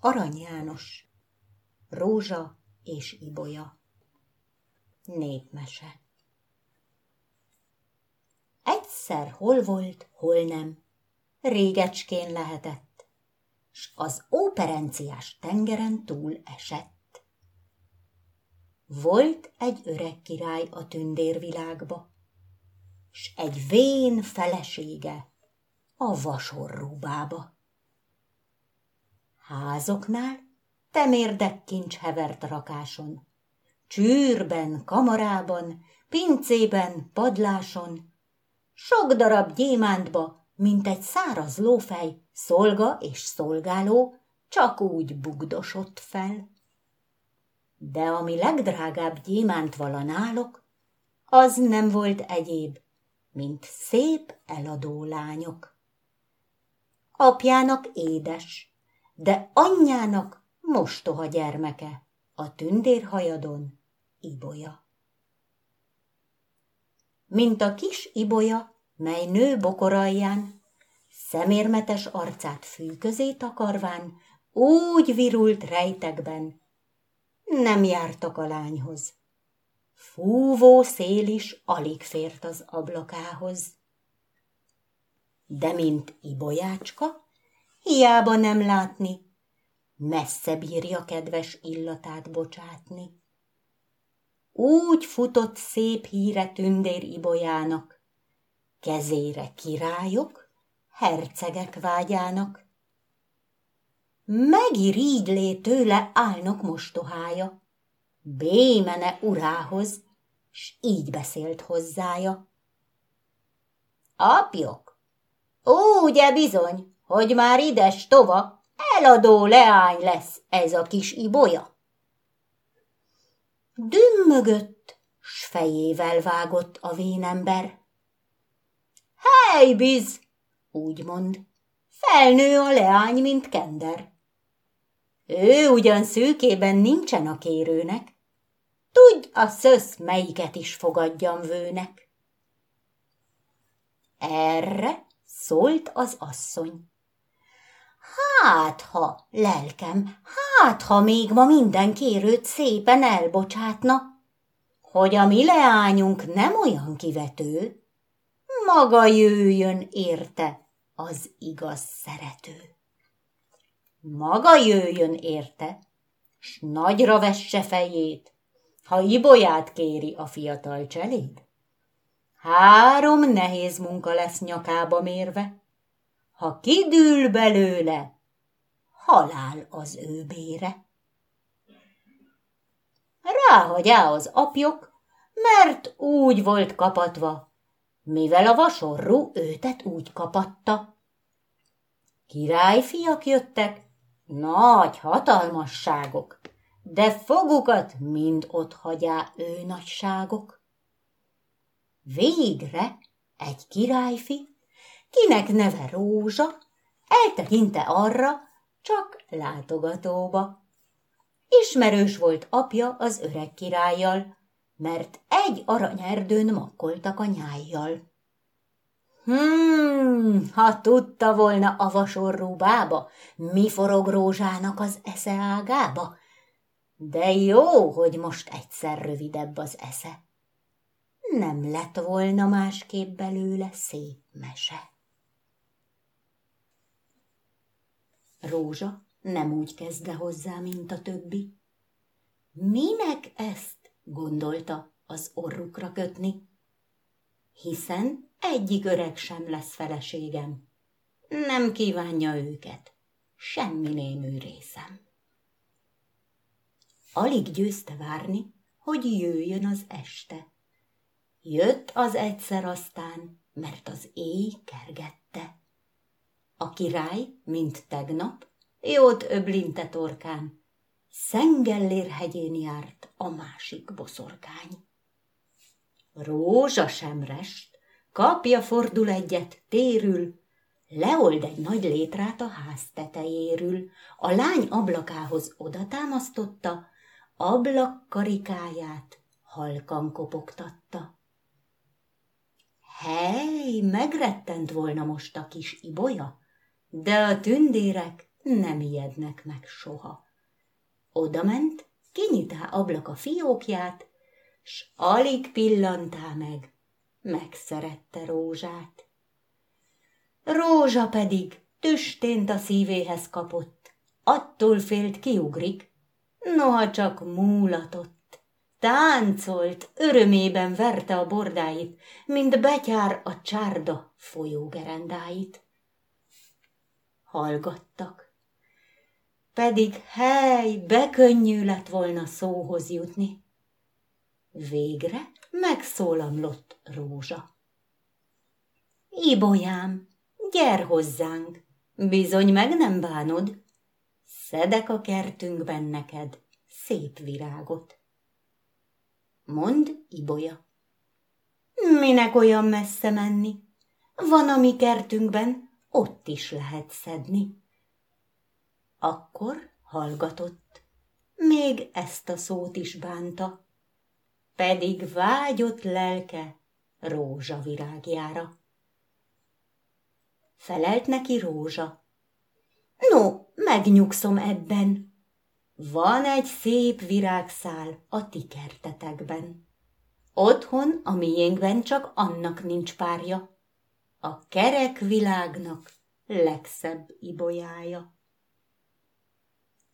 Arany János Rózsa és Ibolya Népmese Egyszer hol volt, hol nem, régecskén lehetett, s az óperenciás tengeren túl esett. Volt egy öreg király a tündérvilágba, s egy vén felesége a vasorrúbába. Házoknál temérdek kincs hevert rakáson, csűrben, kamarában, pincében, padláson, sok darab gyémántba, mint egy száraz lófej, szolga és szolgáló csak úgy bugdosott fel. De ami legdrágább gyémánt vala nálok, az nem volt egyéb, mint szép eladó lányok. Apjának édes, de anyjának mostoha gyermeke, a tündérhajadon ibolya. Mint a kis ibolya, mely nő bokoralján, szemérmetes arcát fű közé takarván, úgy virult rejtekben, nem jártak a lányhoz. Fúvó szél is alig fért az ablakához. De mint ibolyácska, hiába nem látni, messze bírja kedves illatát bocsátni. Úgy futott szép híre tündér ibolyának, kezére királyok, hercegek vágyának. Megirigylé tőle álnok mostohája, bémene urához, s így beszélt hozzája. Apjok, ugye bizony, hogy már ides tova, eladó leány lesz ez a kis ibolya. Dümmögött, s fejével vágott a vénember. Hely, biz, úgy mond, felnő a leány, mint kender. Ő ugyan szűkében nincsen a kérőnek, tudj a szösz, melyiket is fogadjam vőnek. Erre szólt az asszony. Hát, ha, lelkem, hát, ha még ma minden kérőt szépen elbocsátna, hogy a mi leányunk nem olyan kivető, maga jöjjön érte az igaz szerető. Maga jöjjön érte, s nagyra vesse fejét, ha ibolyát kéri a fiatal cseléd. Három nehéz munka lesz nyakába mérve, ha kidül belőle, halál az ő bére. Ráhagyá az apjok, mert úgy volt kapatva, mivel a vasorú őtet úgy kapatta. Királyfiak jöttek, nagy hatalmasságok, de fogukat mind ott hagyá ő nagyságok. Végre egy királyfi kinek neve Rózsa, eltekinte arra, csak látogatóba. Ismerős volt apja az öreg királlyal, mert egy aranyerdőn makkoltak a nyájjal. Hmm, ha tudta volna a vasorrú bába, mi forog Rózsának az esze ágába, de jó, hogy most egyszer rövidebb az esze. Nem lett volna másképp belőle szép mese. Rózsa nem úgy kezdte hozzá, mint a többi. Minek ezt, gondolta, az orrukra kötni? Hiszen egyik öreg sem lesz feleségem. Nem kívánja őket, semmi némű részem. Alig győzte várni, hogy jöjjön az este. Jött az egyszer aztán, mert az éj kergette. A király, mint tegnap, jót öblinte torkán, Szengellér hegyén járt a másik boszorkány. Rózsa semrest, kapja fordul egyet, térül, leold egy nagy létrát a ház tetejéről, a lány ablakához oda támasztotta, ablakkarikáját halkan kopogtatta. Hely, megrettent volna most a kis ibolya, de a tündérek nem ijednek meg soha. Oda ment, kinyitá ablak a fiókját, s alig pillantá meg, megszerette rózsát. Rózsa pedig tüstént a szívéhez kapott, attól félt kiugrik, noha csak múlatott. Táncolt, örömében verte a bordáit, mint betyár a csárda folyógerendáit. Hallgattak, pedig hely, bekönnyű lett volna szóhoz jutni. Végre megszólamlott Rózsa. Ibolyám, gyere hozzánk, bizony meg nem bánod, szedek a kertünkben neked szép virágot. Mond Ibolya. Minek olyan messze menni? Van a mi kertünkben, ott is lehet szedni. Akkor hallgatott, még ezt a szót is bánta, pedig vágyott lelke rózsavirágjára. Felelt neki rózsa. No, megnyugszom ebben. Van egy szép virágszál a ti kertetekben. Otthon a miénkben csak annak nincs párja. A kerek világnak legszebb ibolyája.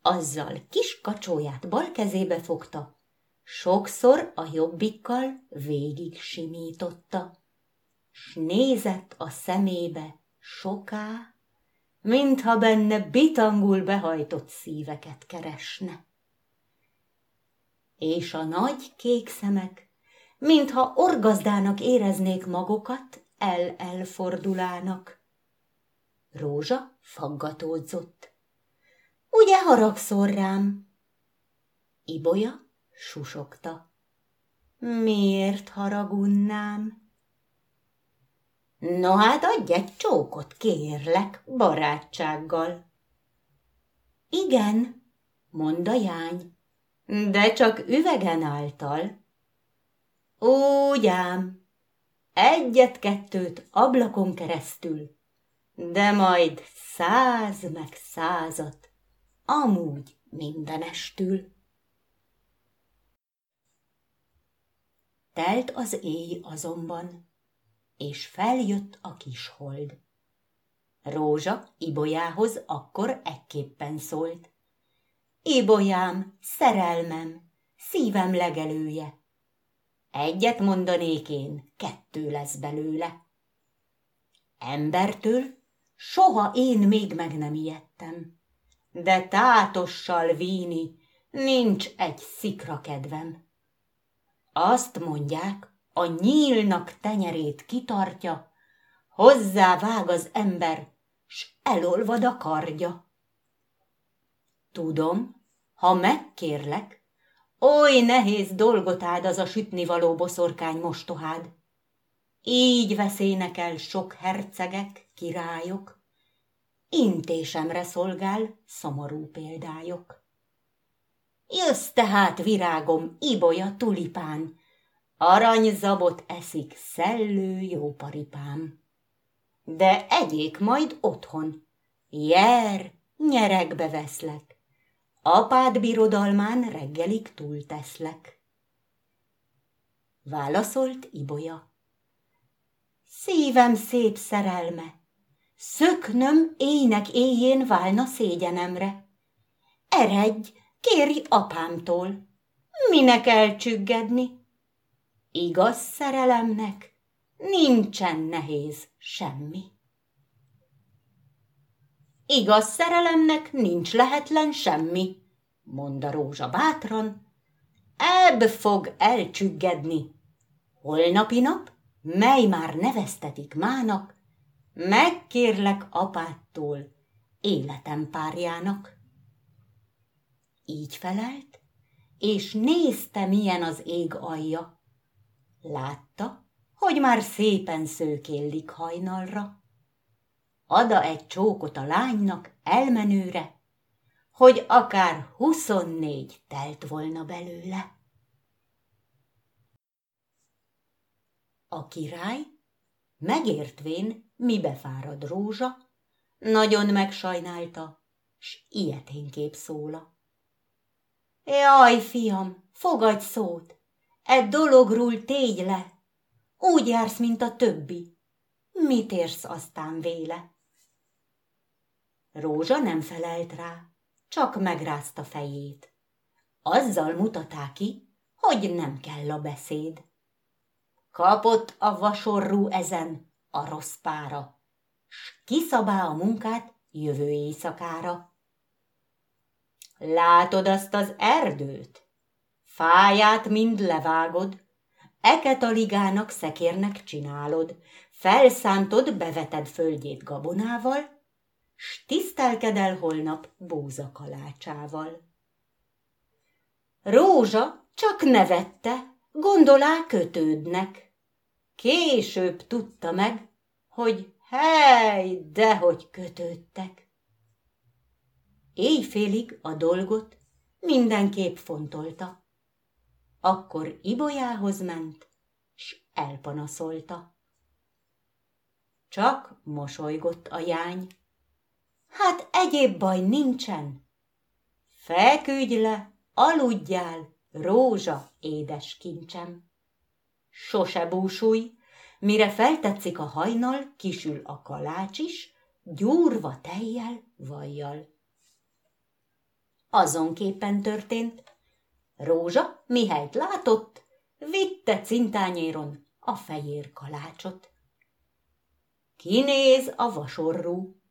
Azzal kis kacsóját bal kezébe fogta, sokszor a jobbikkal végig simította, s nézett a szemébe soká, mintha benne bitangul behajtott szíveket keresne. És a nagy kék szemek, mintha orgazdának éreznék magukat, el-elfordulának. Rózsa faggatódzott. Ugye haragszol rám? Ibolya susogta. Miért haragunnám? No hát adj egy csókot, kérlek, barátsággal. Igen, mond a jány, de csak üvegen által. Úgy ám, egyet-kettőt ablakon keresztül, de majd száz meg százat, amúgy mindenestül. Telt az éj azonban, és feljött a kis hold. Rózsa Ibolyához akkor ekképpen szólt. Ibolyám, szerelmem, szívem legelője. Egyet mondanék én, kettő lesz belőle. Embertől soha én még meg nem ijedtem, de tátossal víni nincs egy szikra kedvem. Azt mondják, a nyílnak tenyerét kitartja, hozzá vág az ember, s elolvad a kardja. Tudom, ha megkérlek, oly nehéz dolgot áld az a sütnivaló boszorkány mostohád. Így veszének el sok hercegek, királyok, intésemre szolgál szomorú példájok. Jössz tehát, virágom, ibolya tulipán, aranyzabot eszik szellő jó paripám. De egyék majd otthon, jer, nyerekbe veszlek, apád birodalmán reggelig túlteszlek. Válaszolt Ibolya. Szívem szép szerelme, szöknöm ének éjjén válna szégyenemre. Eredj, kérj apámtól, minek elcsüggedni, Igaz szerelemnek nincsen nehéz semmi. Igaz szerelemnek nincs lehetlen semmi, mondta Rózsa bátran, ebb fog elcsüggedni. Holnapi nap, mely már neveztetik mának, megkérlek apától életem párjának. Így felelt, és nézte, milyen az ég alja. Látta, hogy már szépen szőkéllik hajnalra. Ada egy csókot a lánynak elmenőre, hogy akár huszonnégy telt volna belőle. A király, megértvén, mibe fárad rózsa, nagyon megsajnálta, s ilyeténképp szóla. Jaj, fiam, fogadj szót, e dologról tégy le, úgy jársz, mint a többi, mit érsz aztán véle? Rózsa nem felelt rá, csak megrázta fejét. Azzal mutatá ki, hogy nem kell a beszéd. Kapott a vasorú ezen a rossz pára, s kiszabá a munkát jövő éjszakára. Látod azt az erdőt? Fáját mind levágod, eket a ligának szekérnek csinálod, felszántod, beveted földjét gabonával, s tisztelkedel holnap búza kalácsával. Rózsa csak nevette, gondolá kötődnek. Később tudta meg, hogy hely, dehogy kötődtek. Éjfélig a dolgot mindenképp fontolta. Akkor Ibolyához ment, s elpanaszolta. Csak mosolygott a jány. Hát egyéb baj nincsen. Feküdj le, aludjál, rózsa, édes kincsem. Sose búsulj, mire feltetszik a hajnal, kisül a kalács is, gyúrva tejjel, vajjal. Azonképpen történt. Rózsa, mihelyt látott, vitte cintányéron a fejér kalácsot. Kinéz a vasorrú,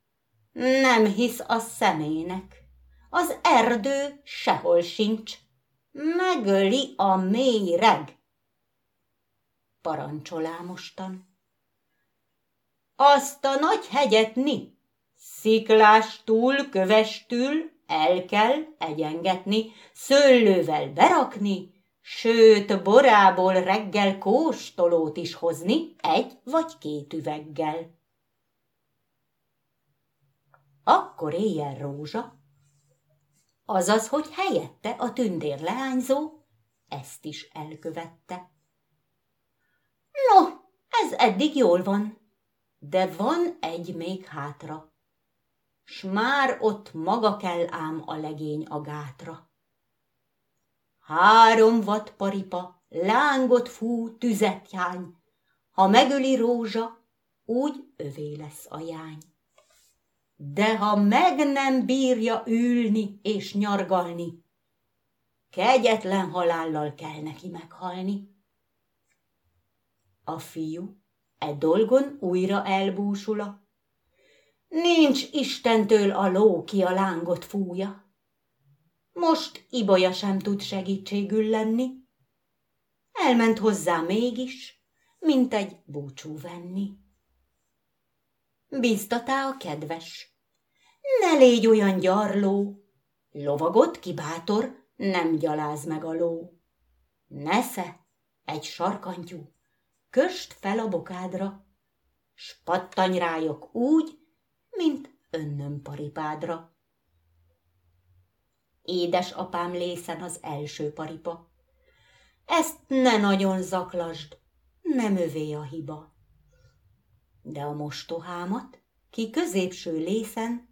nem hisz a szemének, az erdő sehol sincs, megöli a mély reg. Parancsolá mostan. Azt a nagy hegyet ni, sziklástúl, kövestül el kell egyengetni, szőlővel berakni, sőt, borából reggel kóstolót is hozni egy vagy két üveggel. Akkor éjjel rózsa, azaz, hogy helyette a tündér leányzó ezt is elkövette. No, ez eddig jól van, de van egy még hátra, s már ott maga kell ám a legény a gátra. Három vad paripa, lángot fú, tüzet jány, ha megöli rózsa, úgy övé lesz a jány de ha meg nem bírja ülni és nyargalni, kegyetlen halállal kell neki meghalni. A fiú e dolgon újra elbúsula. Nincs Istentől a ló, ki a lángot fúja. Most Ibolya sem tud segítségül lenni. Elment hozzá mégis, mint egy búcsú venni. Bíztatá a kedves, ne légy olyan gyarló, lovagot ki bátor, nem gyaláz meg a ló. Nesze, egy sarkantyú, köst fel a bokádra, s pattanj rájok úgy, mint önnöm paripádra. Édes apám lészen az első paripa. Ezt ne nagyon zaklasd, nem övé a hiba. De a mostohámat, ki középső lészen,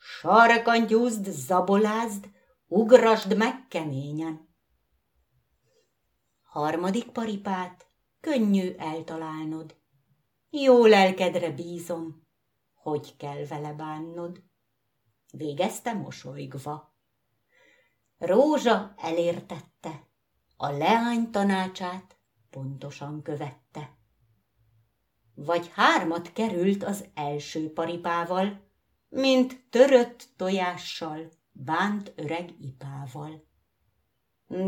sarkantyúzd, zabolázd, ugrasd meg keményen. Harmadik paripát könnyű eltalálnod. Jó lelkedre bízom, hogy kell vele bánnod. Végezte mosolygva. Rózsa elértette, a leány tanácsát pontosan követte. Vagy hármat került az első paripával, mint törött tojással, bánt öreg ipával.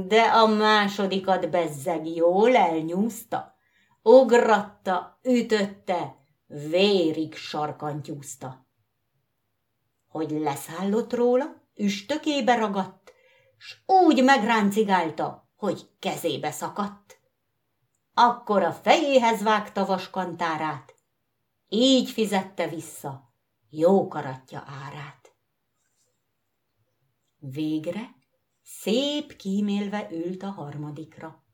De a másodikat bezzeg jól elnyúzta, ugratta, ütötte, vérig sarkantyúzta. Hogy leszállott róla, üstökébe ragadt, s úgy megráncigálta, hogy kezébe szakadt. Akkor a fejéhez vágta vaskantárát, így fizette vissza jó karatja árát. Végre szép kímélve ült a harmadikra,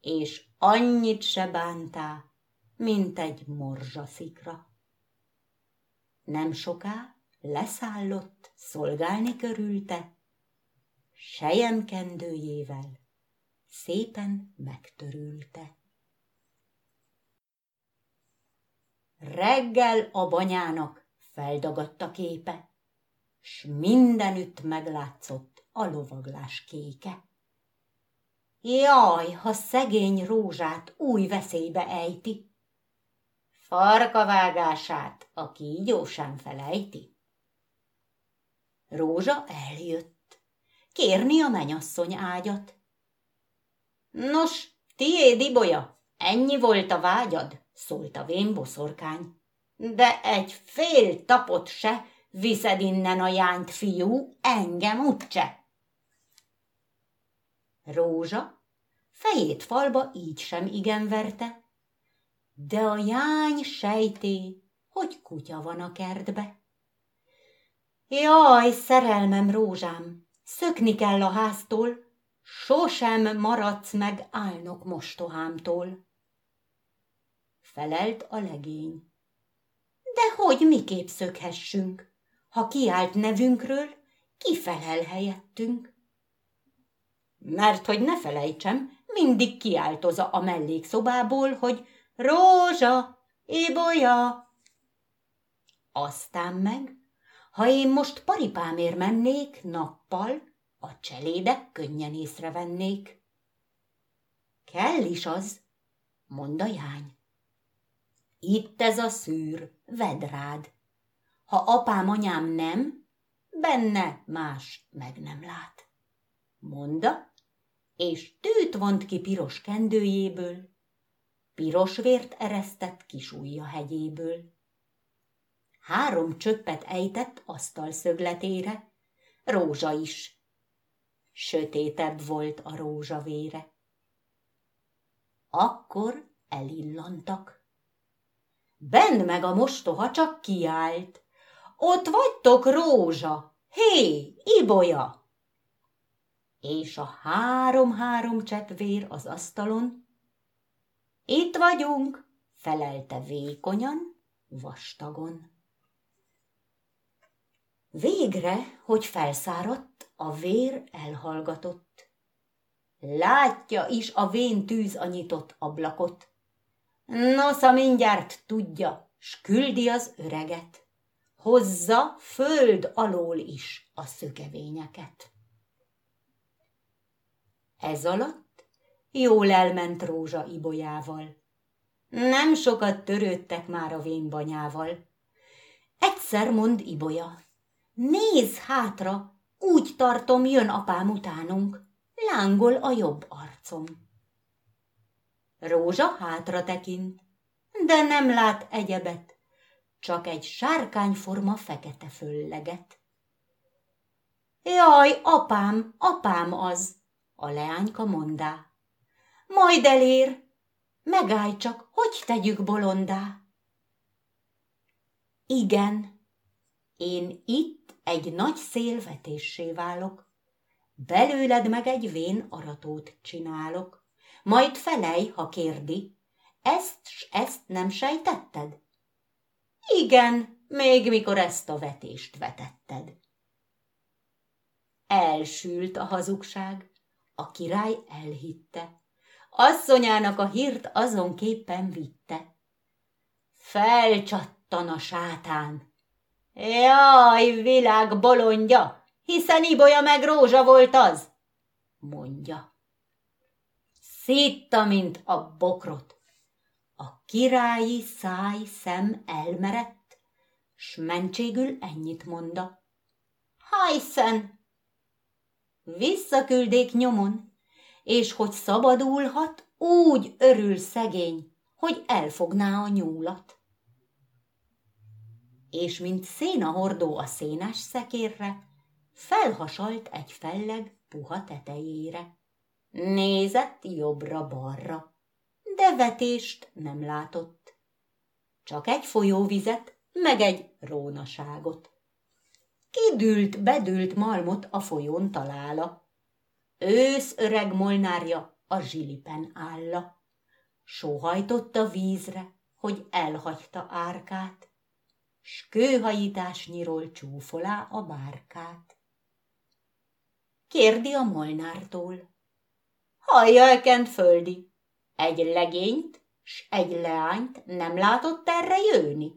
és annyit se bántá, mint egy morzsaszikra. Nem soká leszállott, szolgálni körülte, sejemkendőjével szépen megtörülte. Reggel a banyának feldagadt a képe, s mindenütt meglátszott a lovaglás kéke. Jaj, ha szegény rózsát új veszélybe ejti, farkavágását a kígyó sem felejti. Rózsa eljött, kérni a menyasszony ágyat. Nos, tiéd, Ibolya, ennyi volt a vágyad? szólt a vén boszorkány. De egy fél tapot se viszed innen a jányt, fiú, engem úgyse. Rózsa fejét falba így sem igen verte, de a jány sejté, hogy kutya van a kertbe. Jaj, szerelmem, rózsám, szökni kell a háztól, sosem maradsz meg álnok mostohámtól felelt a legény. De hogy miképp szökhessünk? Ha kiált nevünkről, ki felel helyettünk? Mert hogy ne felejtsem, mindig kiáltoza a mellékszobából, hogy Rózsa, Ibolya. Aztán meg, ha én most paripámért mennék nappal, a cselédek könnyen észrevennék. Kell is az, mond a jány. Itt ez a szűr, vedd rád. Ha apám, anyám nem, benne más meg nem lát. Monda, és tűt vont ki piros kendőjéből, piros vért eresztett kis ujja hegyéből. Három csöppet ejtett asztal szögletére, rózsa is. Sötétebb volt a rózsa vére. Akkor elillantak Bend meg a mostoha csak kiállt. Ott vagytok, rózsa! Hé, ibolya! És a három-három csepp vér az asztalon. Itt vagyunk, felelte vékonyan, vastagon. Végre, hogy felszáradt, a vér elhallgatott. Látja is a vén tűz a nyitott ablakot. Nosza mindjárt tudja, s küldi az öreget. Hozza föld alól is a szökevényeket. Ez alatt jól elment Rózsa Ibolyával. Nem sokat törődtek már a vénbanyával. Egyszer mond Ibolya, nézz hátra, úgy tartom, jön apám utánunk, lángol a jobb arcom. Rózsa hátra tekint, de nem lát egyebet, csak egy sárkányforma fekete fölleget. Jaj, apám, apám az, a leányka mondá. Majd elér, megállj csak, hogy tegyük bolondá. Igen, én itt egy nagy szélvetéssé válok, belőled meg egy vén aratót csinálok. Majd felej, ha kérdi, ezt s ezt nem sejtetted? Igen, még mikor ezt a vetést vetetted. Elsült a hazugság, a király elhitte. Asszonyának a hírt azonképpen vitte. Felcsattan a sátán. Jaj, világ bolondja, hiszen Ibolya meg rózsa volt az, mondja szétta, mint a bokrot. A királyi száj szem elmerett, s mentségül ennyit monda. Hajszen! Visszaküldék nyomon, és hogy szabadulhat, úgy örül szegény, hogy elfogná a nyúlat. És mint széna hordó a szénás szekérre, felhasalt egy felleg puha tetejére. Nézett jobbra-balra, de vetést nem látott. Csak egy folyóvizet, meg egy rónaságot. Kidült, bedült malmot a folyón talála. Ősz öreg molnárja a zsilipen álla. Sóhajtott a vízre, hogy elhagyta árkát. s kőhajításnyiról csúfolá a bárkát. Kérdi a molnártól. Hallja ekent földi, egy legényt s egy leányt nem látott erre jönni?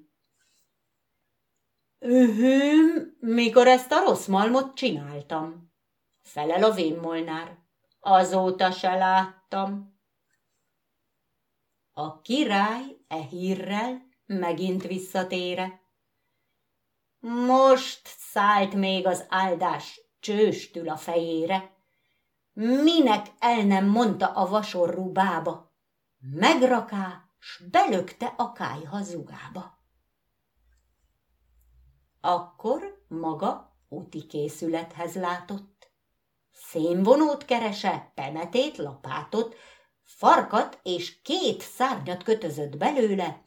Ühüm, mikor ezt a rossz malmot csináltam, felel a vénmolnár. Azóta se láttam. A király e hírrel megint visszatére. Most szállt még az áldás csőstül a fejére. Minek el nem mondta a vasorú bába, megraká, s belökte a kájha zugába. Akkor maga úti készülethez látott. Szénvonót kerese, pemetét, lapátot, farkat és két szárnyat kötözött belőle,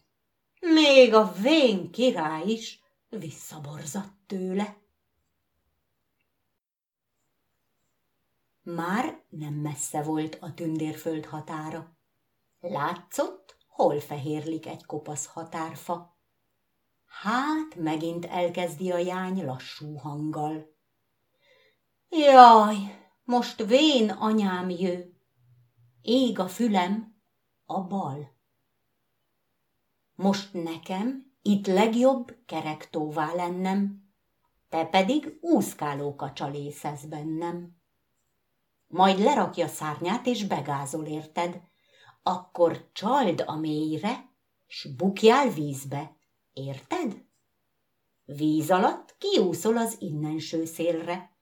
még a vén király is visszaborzatt tőle. Már nem messze volt a tündérföld határa. Látszott, hol fehérlik egy kopasz határfa. Hát megint elkezdi a jány lassú hanggal. Jaj, most vén anyám jő, ég a fülem a bal. Most nekem itt legjobb kerektóvá lennem, te pedig úszkáló kacsalészesz bennem. Majd lerakja szárnyát és begázol érted, akkor csald a mélyre, s bukjál vízbe, érted? Víz alatt kiúszol az innenső szélre.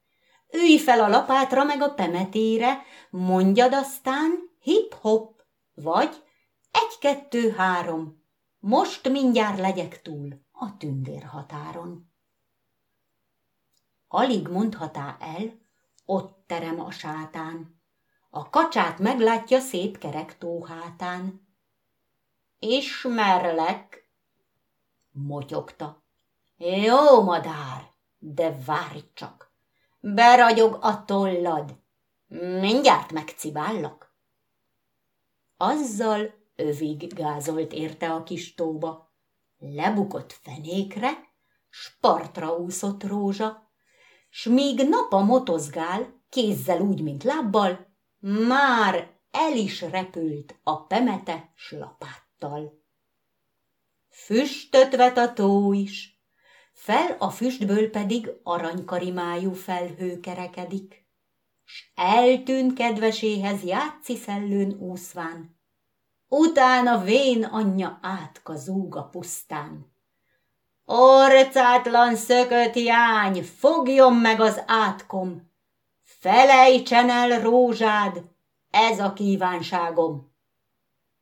Ülj fel a lapátra meg a pemetére, mondjad aztán hip-hop, vagy egy-kettő-három, most mindjárt legyek túl a tündérhatáron. Alig mondhatá el, ott terem a sátán. A kacsát meglátja szép kerek tóhátán. Ismerlek, motyogta. Jó, madár, de várj csak, beragyog a tollad, mindjárt megcibállak. Azzal övig gázolt érte a kis tóba, lebukott fenékre, spartra úszott rózsa, s míg napa motozgál, kézzel úgy, mint lábbal, már el is repült a pemete s lapáttal. Füstöt vet a tó is, fel a füstből pedig aranykarimájú felhő kerekedik, s eltűnt kedveséhez játszi szellőn úszván, utána vén anyja átka zúg a pusztán. Orcátlan szökött jány, fogjon meg az átkom, felejtsen el rózsád, ez a kívánságom.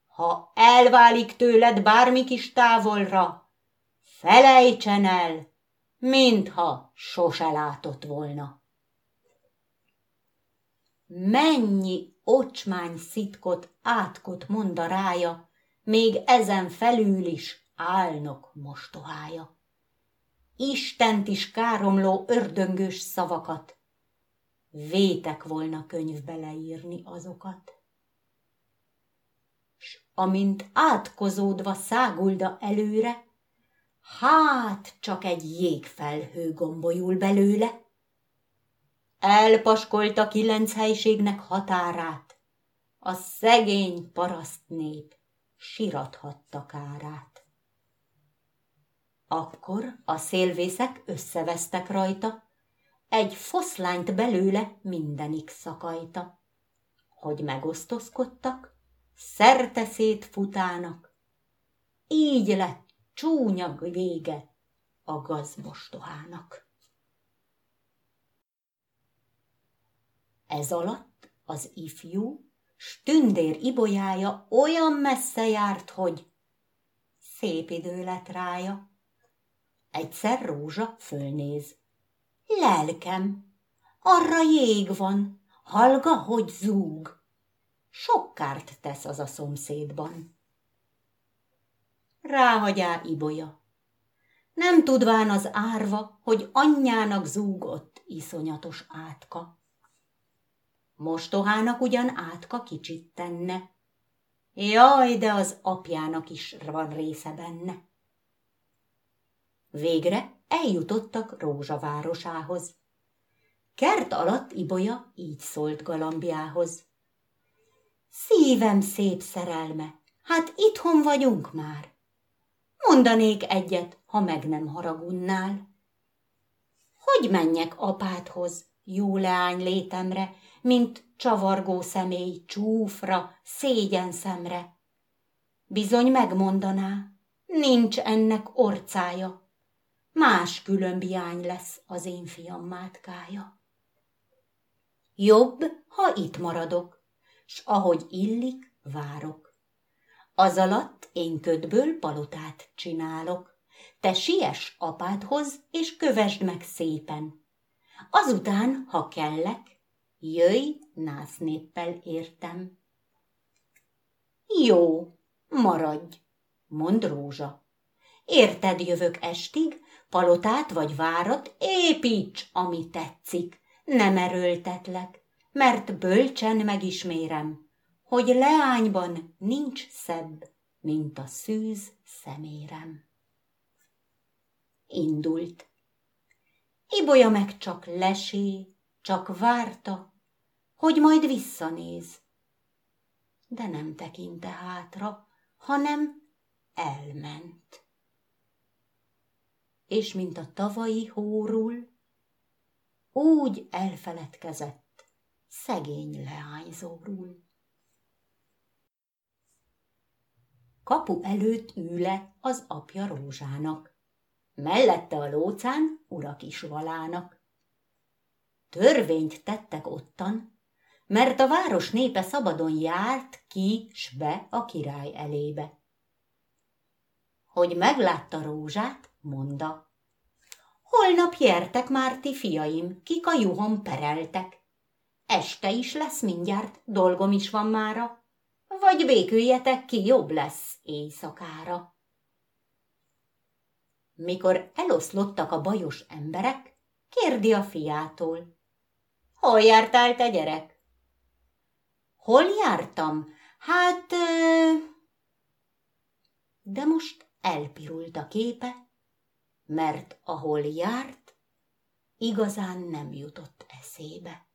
Ha elválik tőled bármi kis távolra, felejtsen el, mintha sose látott volna. Mennyi ocsmány szitkot, átkot mond a rája, még ezen felül is álnok mostohája. Istent is káromló ördöngős szavakat, vétek volna könyvbe leírni azokat. S amint átkozódva szágulda előre, hát csak egy jégfelhő gombolyul belőle, elpaskolta kilenc helységnek határát, a szegény paraszt nép sirathatta kárát. Akkor a szélvészek összevesztek rajta, egy foszlányt belőle mindenik szakajta, hogy megosztozkodtak, szerte futának. Így lett csúnyag vége a gazmostohának. Ez alatt az ifjú, stündér ibolyája olyan messze járt, hogy szép idő lett rája. Egyszer rózsa fölnéz. Lelkem, arra jég van, hallga, hogy zúg. Sok kárt tesz az a szomszédban. Ráhagyá ibolya. Nem tudván az árva, hogy anyjának zúgott iszonyatos átka. Mostohának ugyan átka kicsit tenne. Jaj, de az apjának is van része benne. Végre eljutottak Rózsavárosához. Kert alatt Ibolya így szólt galambjához. Szívem szép szerelme, hát itthon vagyunk már. Mondanék egyet, ha meg nem haragunnál. Hogy menjek apádhoz, jó leány létemre, mint csavargó személy csúfra, szégyen szemre? Bizony megmondaná, nincs ennek orcája, más különbiány lesz az én fiam mátkája. Jobb, ha itt maradok, s ahogy illik, várok. Az alatt én ködből palotát csinálok. Te siess apádhoz, és kövesd meg szépen. Azután, ha kellek, jöjj, násznéppel értem. Jó, maradj, mond Rózsa. Érted jövök estig, palotát vagy várat építs, ami tetszik. Nem erőltetlek, mert bölcsen megismérem, hogy leányban nincs szebb, mint a szűz szemérem. Indult. Ibolya meg csak lesé, csak várta, hogy majd visszanéz. De nem tekinte hátra, hanem elment. És mint a tavalyi hórul, úgy elfeledkezett szegény leányzóról. Kapu előtt ül az apja Rózsának, mellette a lócán urak is valának. Törvényt tettek ottan, mert a város népe szabadon járt ki s be a király elébe. Hogy meglátta Rózsát, mondta, holnap jertek már ti fiaim, kik a juhon pereltek. Este is lesz mindjárt, dolgom is van mára, vagy béküljetek ki, jobb lesz éjszakára. Mikor eloszlottak a bajos emberek, kérdi a fiától. Hol jártál te gyerek? Hol jártam? Hát... De most elpirult a képe, mert ahol járt, igazán nem jutott eszébe.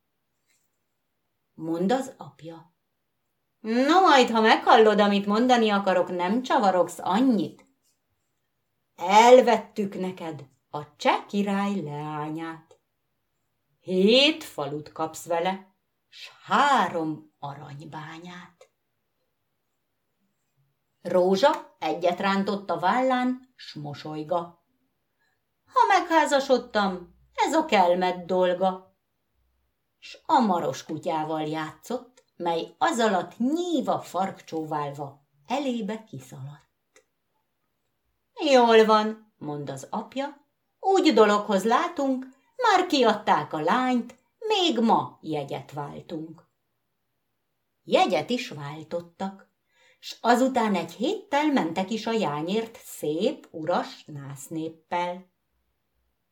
Mond az apja. No majd, ha meghallod, amit mondani akarok, nem csavarogsz annyit. Elvettük neked a cseh király leányát. Hét falut kapsz vele, s három aranybányát. Rózsa egyet rántott a vállán, s mosolyga. Ha megházasodtam, ez a kelmet dolga. S a maros kutyával játszott, mely az alatt nyíva farkcsóválva elébe kiszaladt. Jól van, mond az apja, úgy dologhoz látunk, már kiadták a lányt, még ma jegyet váltunk. Jegyet is váltottak, s azután egy héttel mentek is a jányért szép, uras násznéppel.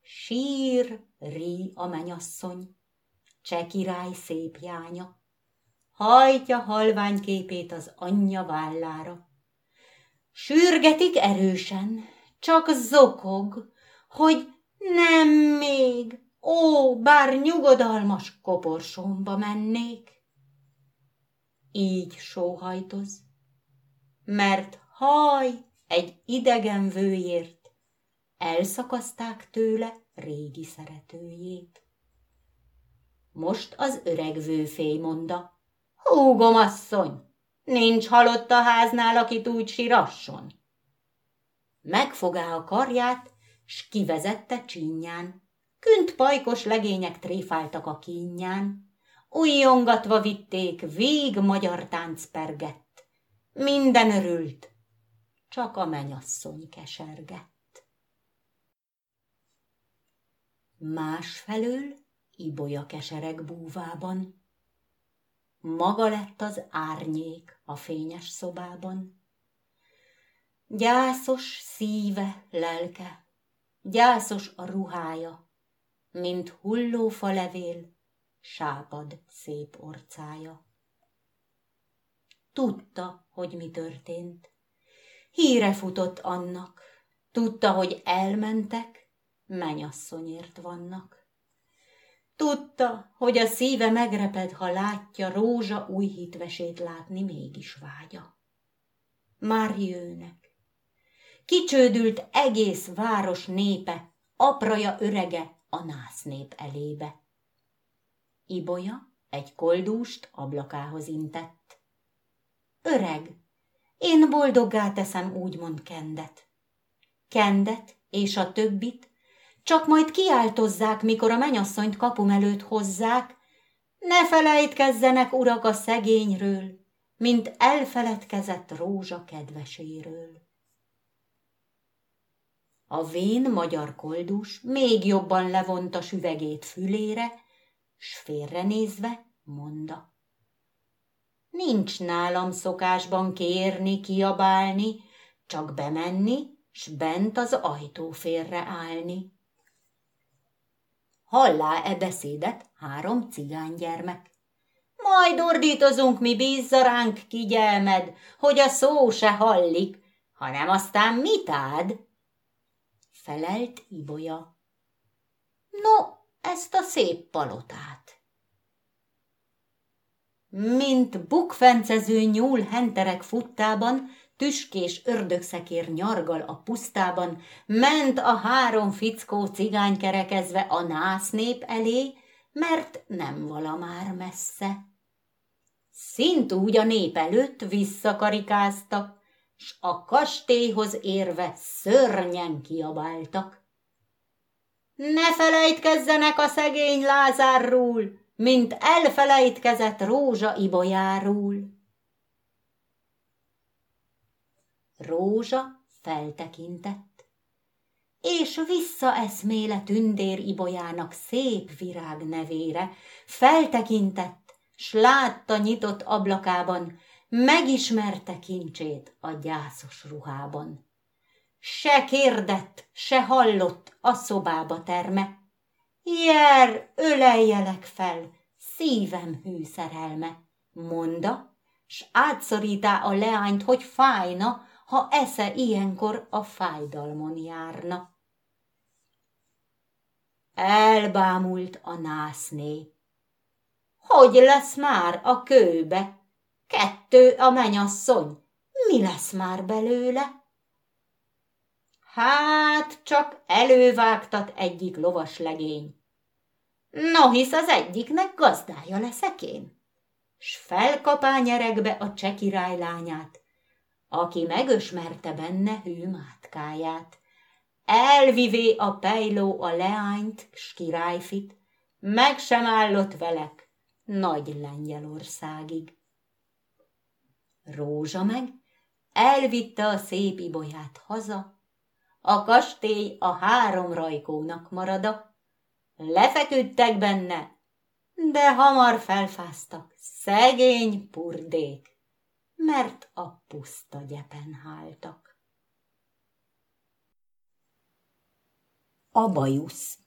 Sír, rí a menyasszony, cseh király szép jánya, hajtja halvány képét az anyja vállára. Sürgetik erősen, csak zokog, hogy nem még, ó, bár nyugodalmas koporsomba mennék. Így sóhajtoz, mert haj egy idegen vőért, elszakaszták tőle régi szeretőjét. Most az öreg vőfély mondta, Húgom asszony, nincs halott a háznál, akit úgy sirasson. Megfogá a karját, s kivezette csinyán. Künt pajkos legények tréfáltak a kínján. Újjongatva vitték, vég magyar tánc pergett. Minden örült, csak a menyasszony kesergett. Másfelől Ibolya kesereg búvában, maga lett az árnyék a fényes szobában. Gyászos szíve, lelke, gyászos a ruhája, mint hulló levél, sápad szép orcája. Tudta, hogy mi történt. Híre futott annak, Tudta, hogy elmentek, menyasszonyért vannak. Tudta, hogy a szíve megreped, ha látja, rózsa új hitvesét látni mégis vágya. Már jönnek. Kicsődült egész város népe, apraja örege a násznép elébe. Ibolya egy koldúst ablakához intett. Öreg, én boldoggá teszem úgymond kendet. Kendet és a többit csak majd kiáltozzák, mikor a menyasszonyt kapum előtt hozzák, ne felejtkezzenek, urak, a szegényről, mint elfeledkezett rózsa kedveséről. A vén magyar koldus még jobban levonta süvegét fülére, s félrenézve monda. Nincs nálam szokásban kérni, kiabálni, csak bemenni, s bent az ajtó félre állni. Hallá-e beszédet három cigánygyermek? Majd ordítozunk mi bízza kigyelmed, hogy a szó se hallik, hanem aztán mit ád? Felelt Ibolya. No, ezt a szép palotát. Mint bukfencező nyúl henterek futtában, tüskés ördögszekér nyargal a pusztában, ment a három fickó cigány kerekezve a násznép elé, mert nem vala már messze. Szint úgy a nép előtt visszakarikáztak, s a kastélyhoz érve szörnyen kiabáltak. Ne felejtkezzenek a szegény Lázárról, mint elfelejtkezett Rózsa Ibolyáról. Rózsa feltekintett, és visszaeszméle tündér Ibolyának szép virág nevére, feltekintett, s látta nyitott ablakában, megismerte kincsét a gyászos ruhában. Se kérdett, se hallott, a szobába terme. Jer, öleljelek fel, szívem hű szerelme, monda, s átszorítá a leányt, hogy fájna, ha esze ilyenkor a fájdalmon járna. Elbámult a nászné. Hogy lesz már a kőbe? Kettő a menyasszony, mi lesz már belőle? Hát, csak elővágtat egyik lovas legény. No, hisz az egyiknek gazdája leszek én. S felkapá nyeregbe a cseh király lányát, aki megösmerte benne hű mátkáját. Elvivé a pejló a leányt, s királyfit, meg sem állott velek nagy Lengyelországig. Rózsa meg elvitte a szép ibolyát haza, a kastély a három rajkónak marada, lefeküdtek benne, de hamar felfáztak, szegény purdék mert a puszta gyepen háltak. A bajusz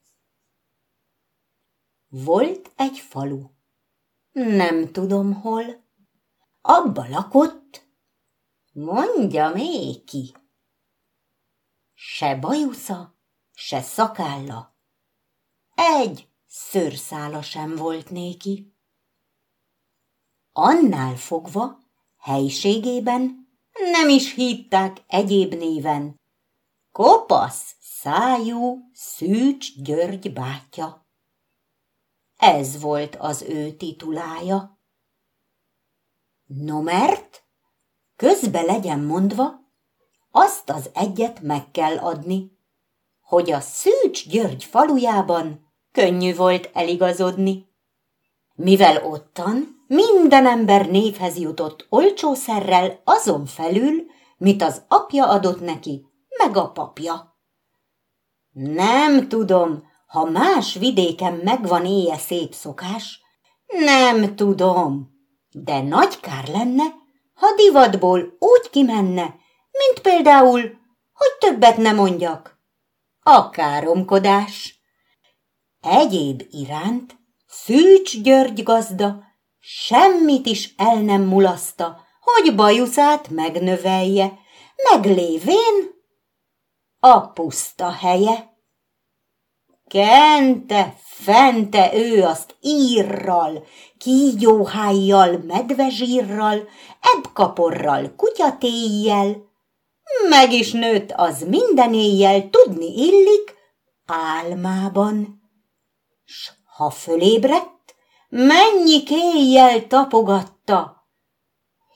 Volt egy falu, nem tudom hol, abba lakott, mondja még ki. Se bajusza, se szakálla, egy szőrszála sem volt néki. Annál fogva, Helységében nem is hitták egyéb néven. Kopasz szájú Szűcs György bátya. Ez volt az ő titulája. No mert, közbe legyen mondva, azt az egyet meg kell adni, hogy a Szűcs György falujában könnyű volt eligazodni. Mivel ottan minden ember névhez jutott olcsószerrel azon felül, mit az apja adott neki, meg a papja. Nem tudom, ha más vidéken megvan éje szép szokás, nem tudom, de nagy kár lenne, ha divatból úgy kimenne, mint például, hogy többet ne mondjak. A káromkodás. Egyéb iránt Szűcs György gazda Semmit is el nem mulaszta, hogy bajuszát megnövelje, meglévén a puszta helye. Kente, fente ő azt írral, kígyóhájjal, medvezsírral, ebkaporral, kutyatéjjel. Meg is nőtt az minden éjjel, tudni illik, álmában. S ha fölébredt, mennyi kéjjel tapogatta,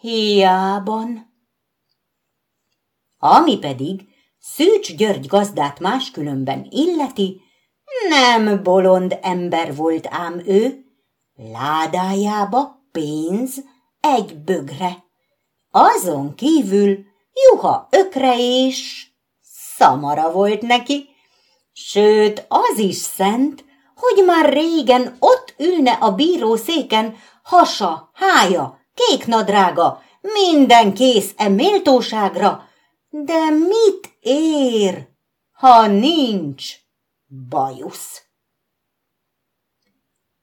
hiában. Ami pedig Szűcs György gazdát máskülönben illeti, nem bolond ember volt ám ő, ládájába pénz egy bögre. Azon kívül juha ökre és szamara volt neki, sőt az is szent, hogy már régen ott ülne a bírószéken, hasa, hája, kék nadrága, minden kész e méltóságra, de mit ér, ha nincs bajusz?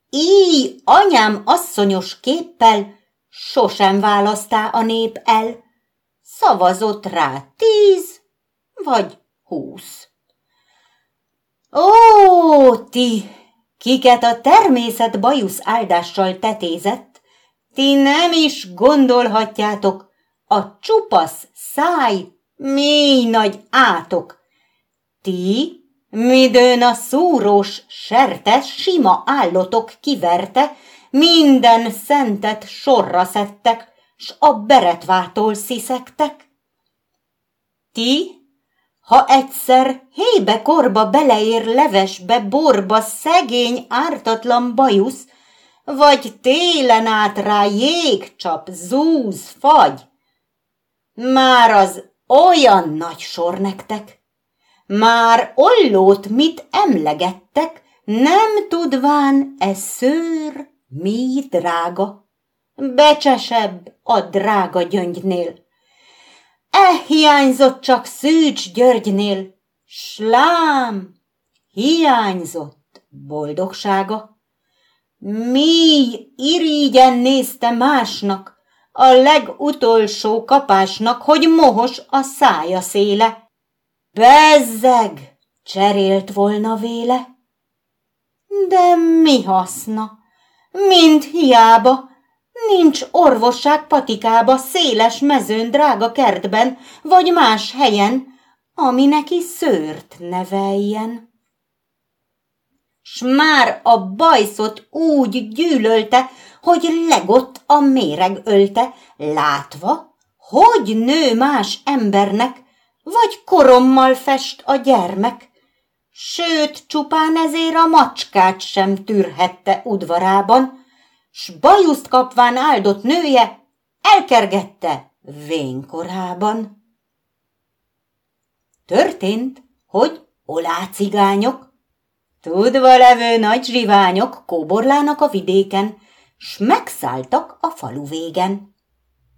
Így anyám asszonyos képpel sosem választá a nép el, szavazott rá tíz vagy húsz. Ó, ti, kiket a természet bajusz áldással tetézett, ti nem is gondolhatjátok, a csupasz száj mély nagy átok. Ti, midőn a szúrós sertes sima állotok kiverte, minden szentet sorra szedtek, s a beretvától sziszektek. Ti, ha egyszer hébe korba beleér levesbe, borba szegény, ártatlan bajusz, vagy télen át rá jégcsap, zúz, fagy, már az olyan nagy sor nektek. Már ollót mit emlegettek, nem tudván e szőr mi drága. Becsesebb a drága gyöngynél. E hiányzott csak Szűcs Györgynél, slám, hiányzott boldogsága. Mi irigyen nézte másnak, a legutolsó kapásnak, hogy mohos a szája széle. Bezzeg, cserélt volna véle. De mi haszna? Mind hiába, nincs orvosság patikába, széles mezőn, drága kertben, vagy más helyen, ami neki szőrt neveljen. S már a bajszot úgy gyűlölte, hogy legott a méreg ölte, látva, hogy nő más embernek, vagy korommal fest a gyermek. Sőt, csupán ezért a macskát sem tűrhette udvarában, s bajuszt kapván áldott nője elkergette vénkorában. Történt, hogy olácigányok, tudva levő nagy zsiványok kóborlának a vidéken, s megszálltak a falu végen.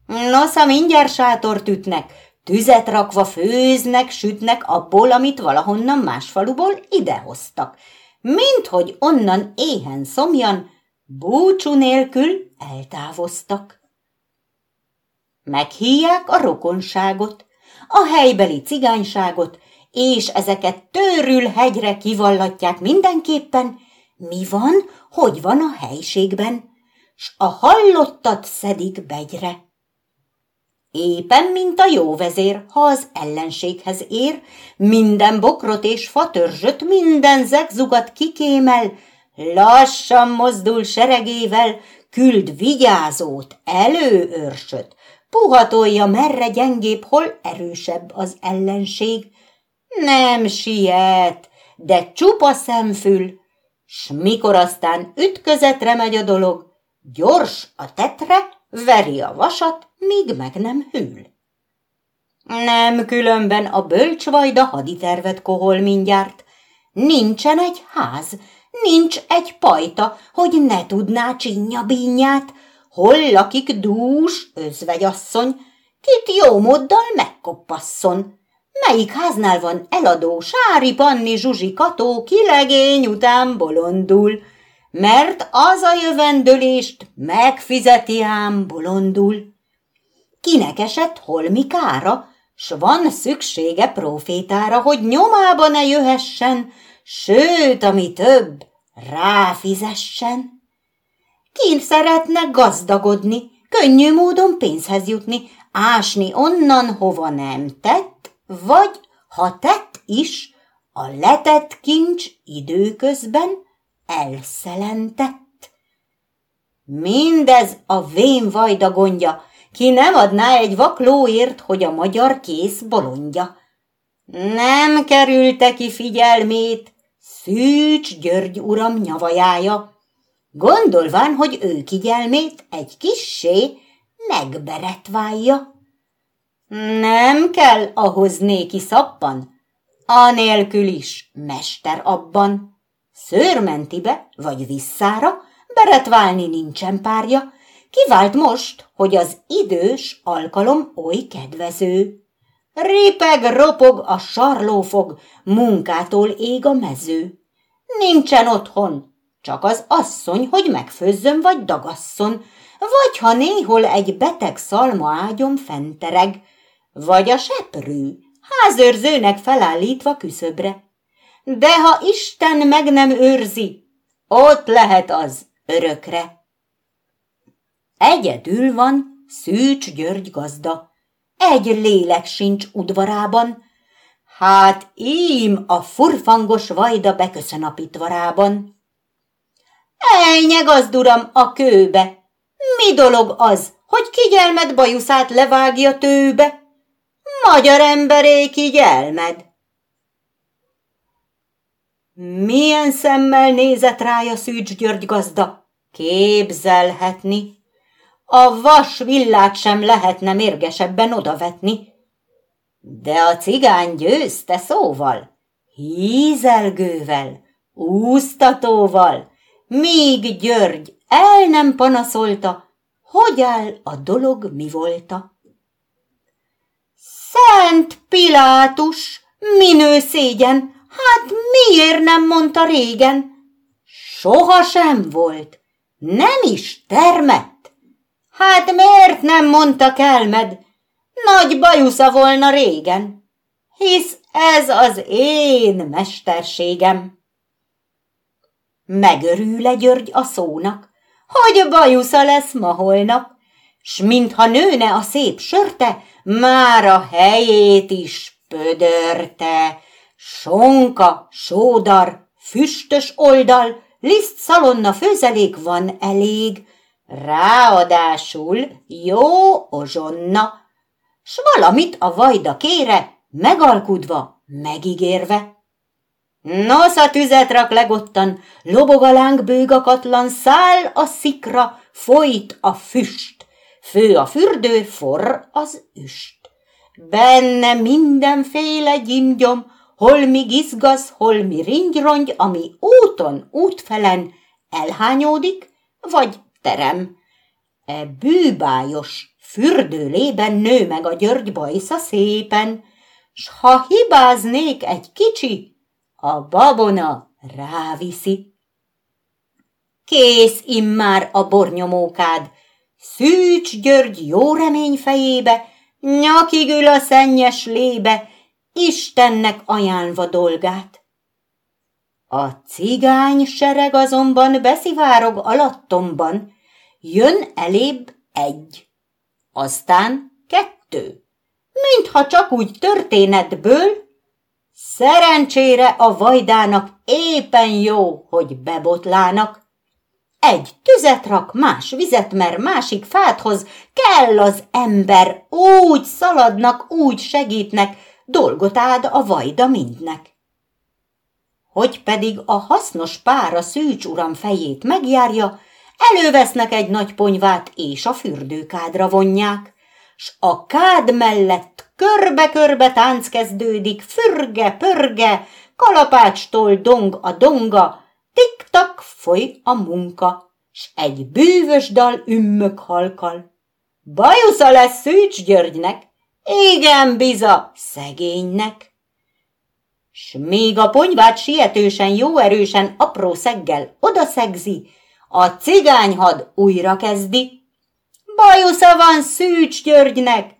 Nosza mindjárt sátort ütnek, tüzet rakva főznek, sütnek abból, amit valahonnan más faluból idehoztak, mint hogy onnan éhen szomjan, búcsú nélkül eltávoztak. Meghíják a rokonságot, a helybeli cigányságot, és ezeket törül hegyre kivallatják mindenképpen, mi van, hogy van a helységben s a hallottat szedik begyre. Éppen, mint a jó vezér, ha az ellenséghez ér, minden bokrot és fatörzsöt, minden zegzugat kikémel, lassan mozdul seregével, küld vigyázót, előőrsöt, puhatolja merre gyengébb, hol erősebb az ellenség. Nem siet, de csupa szemfül, s mikor aztán ütközetre megy a dolog, Gyors a tetre, veri a vasat, míg meg nem hűl. Nem különben a bölcsvajda haditervet kohol mindjárt. Nincsen egy ház, nincs egy pajta, hogy ne tudná csinja bínyát, hol lakik dús özvegyasszony, kit jó móddal megkoppasszon. Melyik háznál van eladó, Sári Panni Zsuzsi Kató, ki legény után bolondul, mert az a jövendőlést megfizeti ám bolondul. Kinek esett holmi kára, s van szüksége profétára, hogy nyomába ne jöhessen, sőt, ami több, ráfizessen. Ki szeretne gazdagodni, könnyű módon pénzhez jutni, ásni onnan, hova nem tett, vagy, ha tett is, a letett kincs időközben elszelentett. Mindez a vén vajda gondja, ki nem adná egy vaklóért, hogy a magyar kész bolondja. Nem kerülte ki figyelmét, Szűcs György uram nyavajája, gondolván, hogy ő kigyelmét egy kissé megberetválja. Nem kell ahhoz néki szappan, anélkül is mester abban. Szőrmentibe vagy visszára, beretválni nincsen párja, kivált most, hogy az idős alkalom oly kedvező. Ripeg, ropog a sarlófog, munkától ég a mező. Nincsen otthon, csak az asszony, hogy megfőzzön vagy dagasszon, vagy ha néhol egy beteg szalma ágyom fentereg, vagy a seprű, házőrzőnek felállítva küszöbre. De ha Isten meg nem őrzi, ott lehet az örökre. Egyedül van Szűcs György gazda, egy lélek sincs udvarában, hát ím a furfangos vajda beköszön a pitvarában. Ejnye, gazduram, a kőbe! Mi dolog az, hogy kigyelmed bajuszát levágja tőbe? Magyar emberé kigyelmed! Milyen szemmel nézett rája Szűcs György gazda? Képzelhetni. A vas villát sem lehetne mérgesebben odavetni. De a cigány győzte szóval, hízelgővel, úsztatóval, míg György el nem panaszolta, hogy áll a dolog mi volta. Szent Pilátus, minő szégyen, Hát miért nem mondta régen? Soha sem volt, nem is termett. Hát miért nem mondta kelmed? Nagy bajusza volna régen, hisz ez az én mesterségem. Megörül-e György a szónak, hogy bajusza lesz ma holnap, s mintha nőne a szép sörte, már a helyét is pödörte, Sonka, sódar, füstös oldal, liszt szalonna főzelék van elég, ráadásul jó ozsonna, s valamit a vajda kére, megalkudva, megígérve. Nos, a tüzet rak legottan, lobog a lángbőgakatlan, száll a szikra, folyt a füst, fő a fürdő, forr az üst. Benne mindenféle gyimgyom, holmi gizgaz, holmi ringyrongy, ami úton, útfelen elhányódik, vagy terem. E bűbájos fürdőlében nő meg a György bajsza szépen, s ha hibáznék egy kicsi, a babona ráviszi. Kész immár a bornyomókád, Szűcs György jó remény fejébe, nyakig ül a szennyes lébe, Istennek ajánlva dolgát. A cigány sereg azonban beszivárog alattomban, jön elébb egy, aztán kettő, mintha csak úgy történetből, szerencsére a vajdának éppen jó, hogy bebotlának. Egy tüzet rak, más vizet mer, másik fáthoz, kell az ember, úgy szaladnak, úgy segítnek, dolgot áld a vajda mindnek. Hogy pedig a hasznos pár a szűcs uram fejét megjárja, elővesznek egy nagy ponyvát, és a fürdőkádra vonják, s a kád mellett körbe-körbe tánc kezdődik, fürge-pörge, kalapácstól dong a donga, tik-tak foly a munka, s egy bűvös dal ümmök halkal. Bajusza lesz Szűcs Györgynek, igen, biza, szegénynek. S még a ponyvát sietősen, jó erősen, apró szeggel odaszegzi, a cigányhad újra kezdi. Bajusza van Szűcs Györgynek,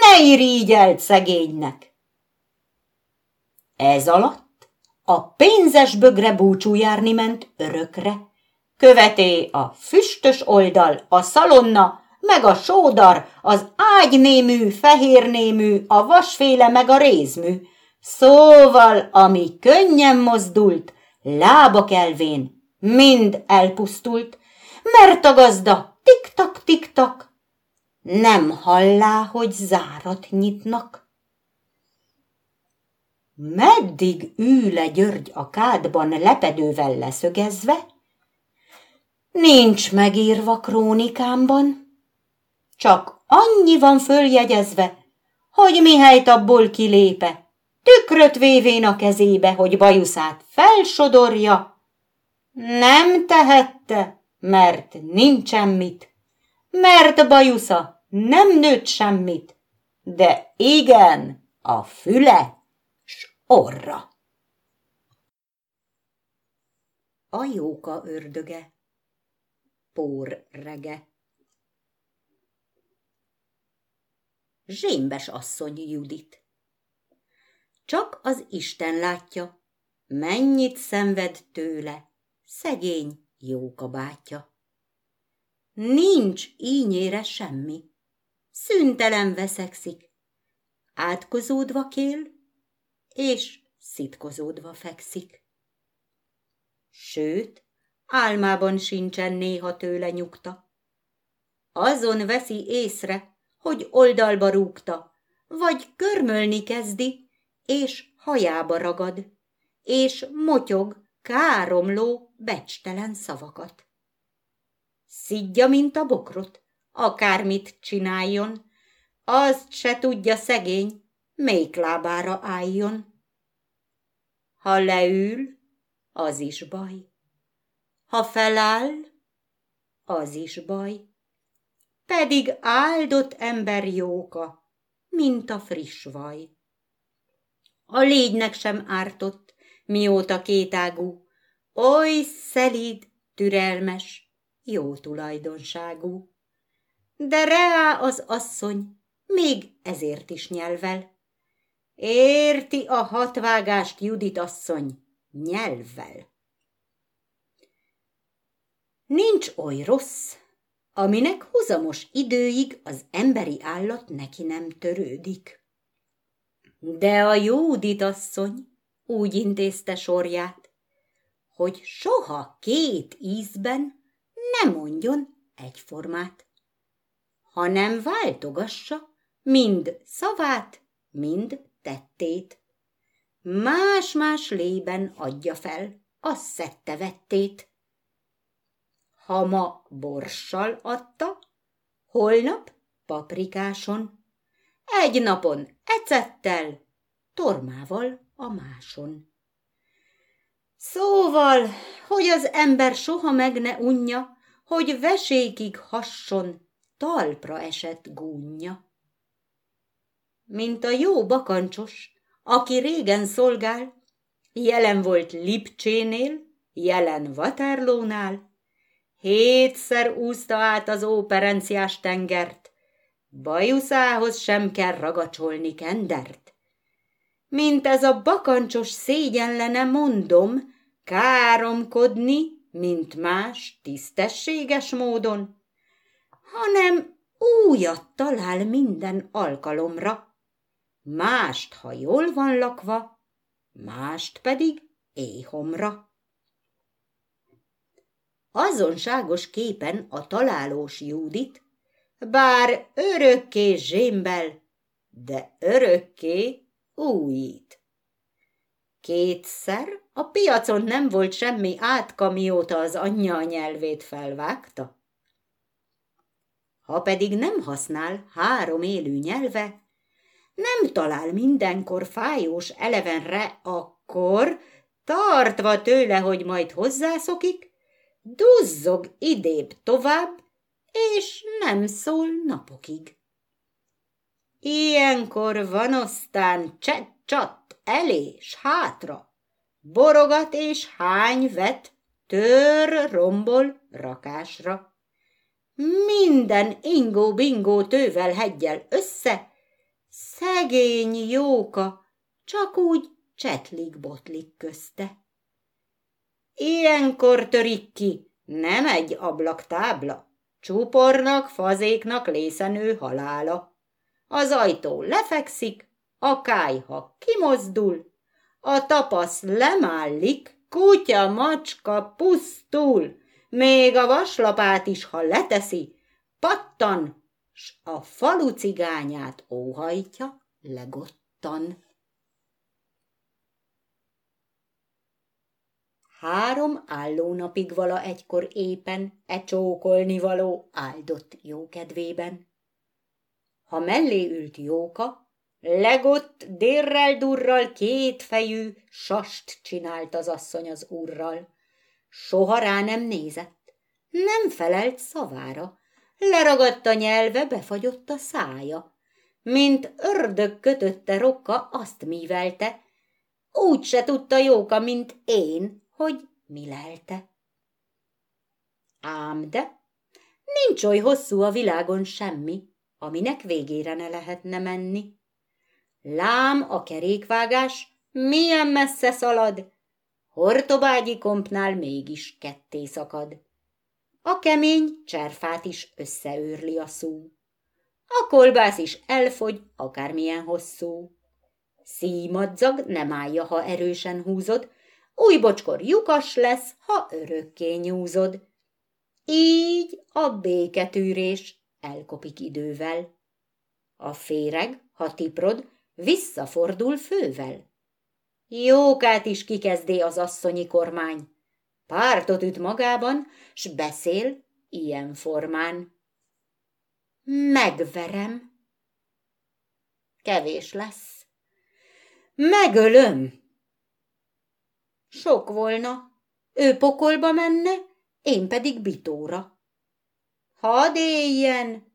ne irigyelt szegénynek. Ez alatt a pénzes bögre búcsú járni ment örökre, követé a füstös oldal, a szalonna, meg a sódar, az ágynémű, fehérnémű, a vasféle meg a rézmű. Szóval, ami könnyen mozdult, lábak elvén, mind elpusztult, mert a gazda tik-tak, nem hallá, hogy zárat nyitnak. Meddig ül le György a kádban lepedővel leszögezve? Nincs megírva krónikámban. Csak annyi van följegyezve, hogy mihelyt abból kilépe, tükröt vévén a kezébe, hogy bajuszát felsodorja. Nem tehette, mert nincsen mit, mert bajusza nem nőtt semmit, de igen, a füle s orra. A jóka ördöge, pór rege. zsémbes asszony Judit. Csak az Isten látja, mennyit szenved tőle, szegény jóka bátya. Nincs ínyére semmi, szüntelen veszekszik, átkozódva kél, és szitkozódva fekszik. Sőt, álmában sincsen néha tőle nyugta. Azon veszi észre, hogy oldalba rúgta, vagy körmölni kezdi, és hajába ragad, és motyog káromló, becstelen szavakat. Szidja, mint a bokrot, akármit csináljon, azt se tudja szegény, melyik lábára álljon. Ha leül, az is baj. Ha feláll, az is baj pedig áldott ember jóka, mint a friss vaj. A légynek sem ártott, mióta kétágú, oly szelíd, türelmes, jó tulajdonságú. De reá az asszony, még ezért is nyelvel. Érti a hatvágást Judit asszony nyelvvel. Nincs oly rossz, aminek hozamos időig az emberi állat neki nem törődik. De a Jódit asszony úgy intézte sorját, hogy soha két ízben ne mondjon egyformát, hanem váltogassa mind szavát, mind tettét. Más-más lében adja fel a szette-vettét ha ma borssal adta, holnap paprikáson, egy napon ecettel, tormával a máson. Szóval, hogy az ember soha meg ne unja, hogy vesékig hasson, talpra esett gúnja. Mint a jó bakancsos, aki régen szolgál, jelen volt Lipcsénél, jelen Vatárlónál, Hétszer úszta át az óperenciás tengert, bajuszához sem kell ragacsolni kendert. Mint ez a bakancsos szégyenlene mondom, káromkodni, mint más tisztességes módon, hanem újat talál minden alkalomra, mást, ha jól van lakva, mást pedig éhomra. Azonságos képen a találós Júdit, bár örökké zsémbel, de örökké újít. Kétszer a piacon nem volt semmi átka, mióta az anyja a nyelvét felvágta. Ha pedig nem használ három élő nyelve, nem talál mindenkor fájós elevenre, akkor, tartva tőle, hogy majd hozzászokik, duzzog idébb tovább, és nem szól napokig. Ilyenkor van aztán csett elé hátra, borogat és hány vet, tör, rombol rakásra. Minden ingó-bingó tővel hegyel össze, Szegény jóka, csak úgy csetlik-botlik közte. Ilyenkor törik ki, nem egy ablaktábla, csupornak, fazéknak lészenő halála. Az ajtó lefekszik, a kájha kimozdul, a tapasz lemállik, kutya, macska pusztul, még a vaslapát is, ha leteszi, pattan, s a falu cigányát óhajtja legottan. Három állónapig vala egykor éppen e csókolni való áldott jókedvében. Ha mellé ült jóka, legott dérrel durral fejű sast csinált az asszony az úrral. Soha rá nem nézett, nem felelt szavára, leragadt a nyelve, befagyott a szája. Mint ördög kötötte rokka, azt mívelte, úgy se tudta jóka, mint én, hogy mi lelte. Ám de, nincs oly hosszú a világon semmi, aminek végére ne lehetne menni. Lám a kerékvágás milyen messze szalad, Hortobágyi kompnál mégis ketté szakad. A kemény cserfát is összeőrli a szó. A kolbász is elfogy, akármilyen hosszú. Szímadzag nem állja, ha erősen húzod, új bocskor lyukas lesz, ha örökké nyúzod. Így a béketűrés elkopik idővel. A féreg, ha tiprod, visszafordul fővel. Jókát is kikezdé az asszonyi kormány. Pártot üt magában, s beszél ilyen formán. Megverem. Kevés lesz. Megölöm. Sok volna. Ő pokolba menne, én pedig bitóra. Hadd éljen!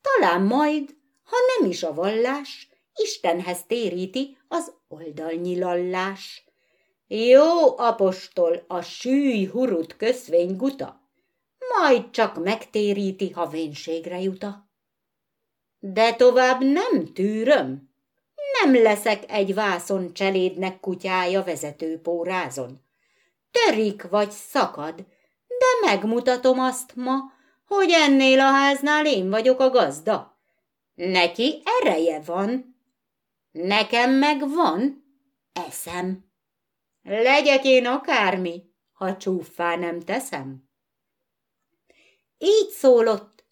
Talán majd, ha nem is a vallás, Istenhez téríti az oldalnyilallás. Jó apostol a sűj hurut köszvény guta, majd csak megtéríti, ha vénségre juta. De tovább nem tűröm, nem leszek egy vászon cselédnek kutyája vezető pórázon. Törik vagy szakad, de megmutatom azt ma, hogy ennél a háznál én vagyok a gazda. Neki ereje van, Nekem meg van eszem. Legyek én akármi, ha csúffá nem teszem. Így szólott,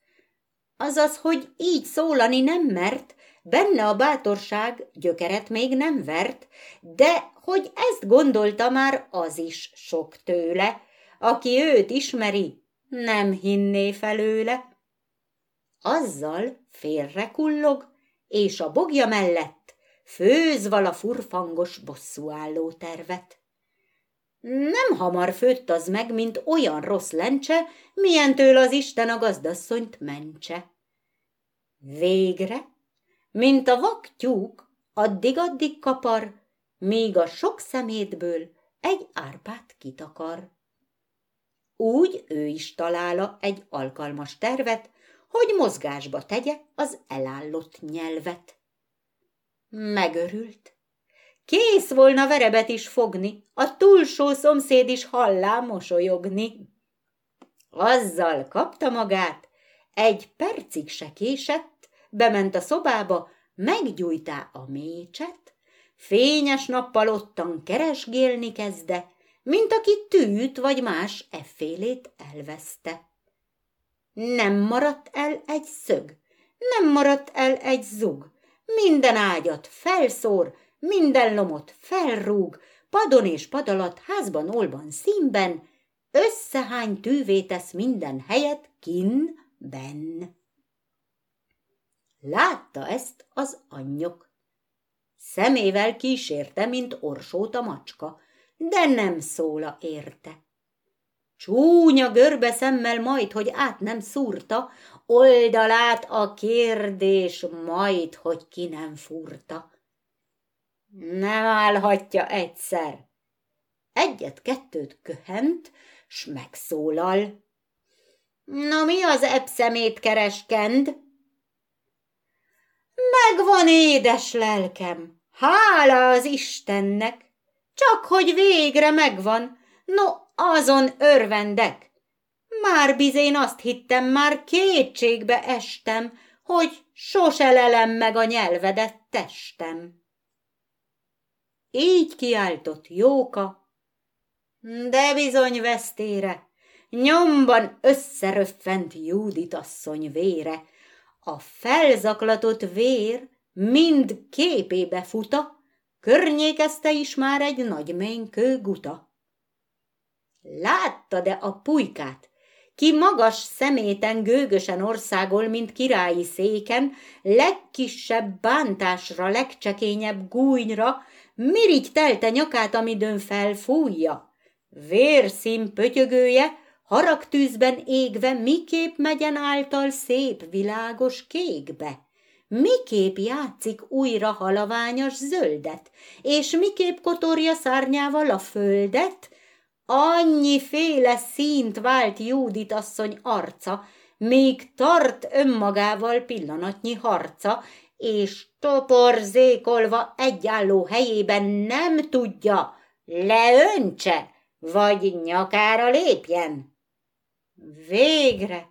azaz, hogy így szólani nem mert, benne a bátorság gyökeret még nem vert, de hogy ezt gondolta már az is sok tőle, aki őt ismeri, nem hinné felőle. Azzal félre kullog, és a bogja mellett főz vala furfangos bosszúálló tervet. Nem hamar főtt az meg, mint olyan rossz lencse, milyentől az Isten a gazdasszonyt mentse. Végre, mint a vak tyúk, addig-addig kapar, míg a sok szemétből egy árpát kitakar. Úgy ő is talála egy alkalmas tervet, hogy mozgásba tegye az elállott nyelvet. Megörült. Kész volna verebet is fogni, a túlsó szomszéd is hallá mosolyogni. Azzal kapta magát, egy percig se késett, bement a szobába, meggyújtá a mécset, fényes nappal ottan keresgélni kezde, mint aki tűt vagy más effélét elveszte. Nem maradt el egy szög, nem maradt el egy zug, minden ágyat felszór, minden lomot felrúg, padon és pad alatt, házban, olban, színben, összehány tűvé tesz minden helyet kinben. Látta ezt az anyjok. Szemével kísérte, mint orsót a macska, de nem szóla érte. Csúnya görbe szemmel majd, hogy át nem szúrta, oldalát a kérdés majd, hogy ki nem furta. Nem állhatja egyszer. Egyet-kettőt köhent, s megszólal. Na mi az ebb szemét kereskend? Megvan édes lelkem, hála az Istennek, csak hogy végre megvan, no azon örvendek. Már bizén azt hittem, már kétségbe estem, hogy sose lelem meg a nyelvedet testem. Így kiáltott Jóka, de bizony vesztére, nyomban összeröffent Júdit asszony vére, a felzaklatott vér mind képébe futa, környékezte is már egy nagy mennykő guta. Látta de a pulykát, ki magas szeméten gőgösen országol, mint királyi széken, legkisebb bántásra, legcsekényebb gúnyra, mirigy telte nyakát, amidőn felfújja. Vérszín pötyögője, haragtűzben égve, miképp megyen által szép, világos kékbe. Miképp játszik újra halaványos zöldet, és miképp kotorja szárnyával a földet, Annyiféle színt vált Júdit asszony arca, még tart önmagával pillanatnyi harca, és toporzékolva egyálló helyében nem tudja, leöntse, vagy nyakára lépjen. Végre,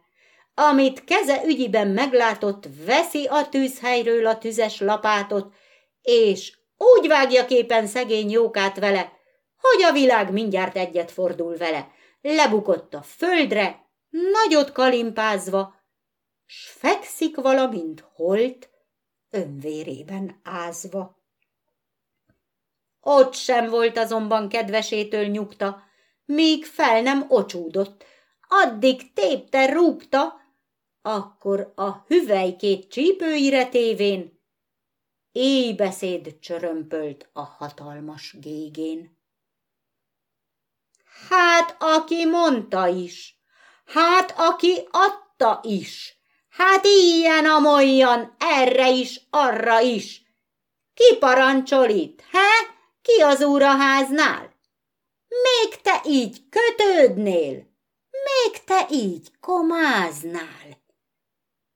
amit keze ügyiben meglátott, veszi a tűzhelyről a tüzes lapátot, és úgy vágja képen szegény jókát vele, hogy a világ mindjárt egyet fordul vele. Lebukott a földre, nagyot kalimpázva, s fekszik valamint holt, önvérében ázva. Ott sem volt azonban kedvesétől nyugta, míg fel nem ocsúdott, addig tépte, rúgta, akkor a hüvelykét csípőire tévén éjbeszéd csörömpölt a hatalmas gégén. Hát, aki mondta is, hát, aki adta is, hát ilyen amolyan, erre is, arra is. Ki parancsol itt, he? Ki az úraháznál? Még te így kötődnél, még te így komáznál.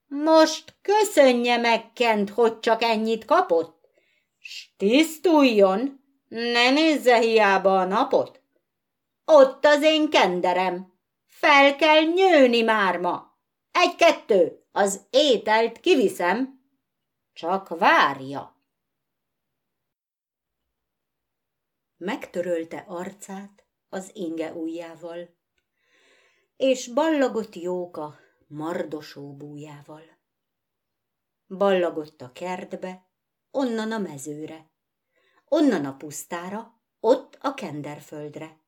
Most köszönje meg Kent, hogy csak ennyit kapott, s tisztuljon, ne nézze hiába a napot. Ott az én kenderem. Fel kell nyőni már ma. Egy-kettő, az ételt kiviszem. Csak várja. Megtörölte arcát az inge ujjával, és ballagott jóka mardosó bújával. Ballagott a kertbe, onnan a mezőre, onnan a pusztára, ott a kenderföldre.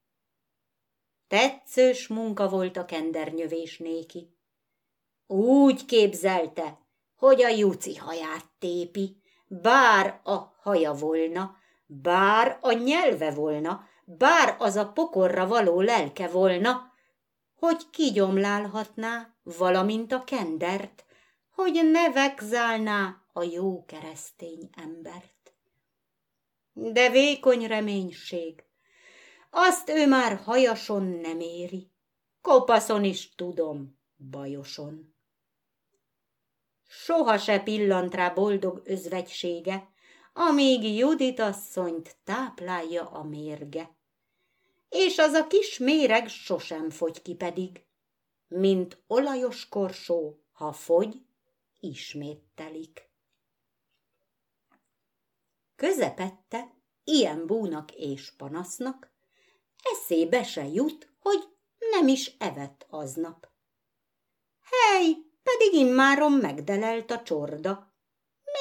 Tetszős munka volt a kendernyövés néki. Úgy képzelte, hogy a juci haját tépi, bár a haja volna, bár a nyelve volna, bár az a pokorra való lelke volna, hogy kigyomlálhatná, valamint a kendert, hogy ne vegzálná a jó keresztény embert. De vékony reménység, azt ő már hajason nem éri. Kopaszon is tudom, bajoson. Soha se pillant rá boldog özvegysége, amíg Judit asszonyt táplálja a mérge. És az a kis méreg sosem fogy ki pedig, mint olajos korsó, ha fogy, ismét telik. Közepette, ilyen búnak és panasznak, eszébe se jut, hogy nem is evett aznap. Hely, pedig immáron megdelelt a csorda,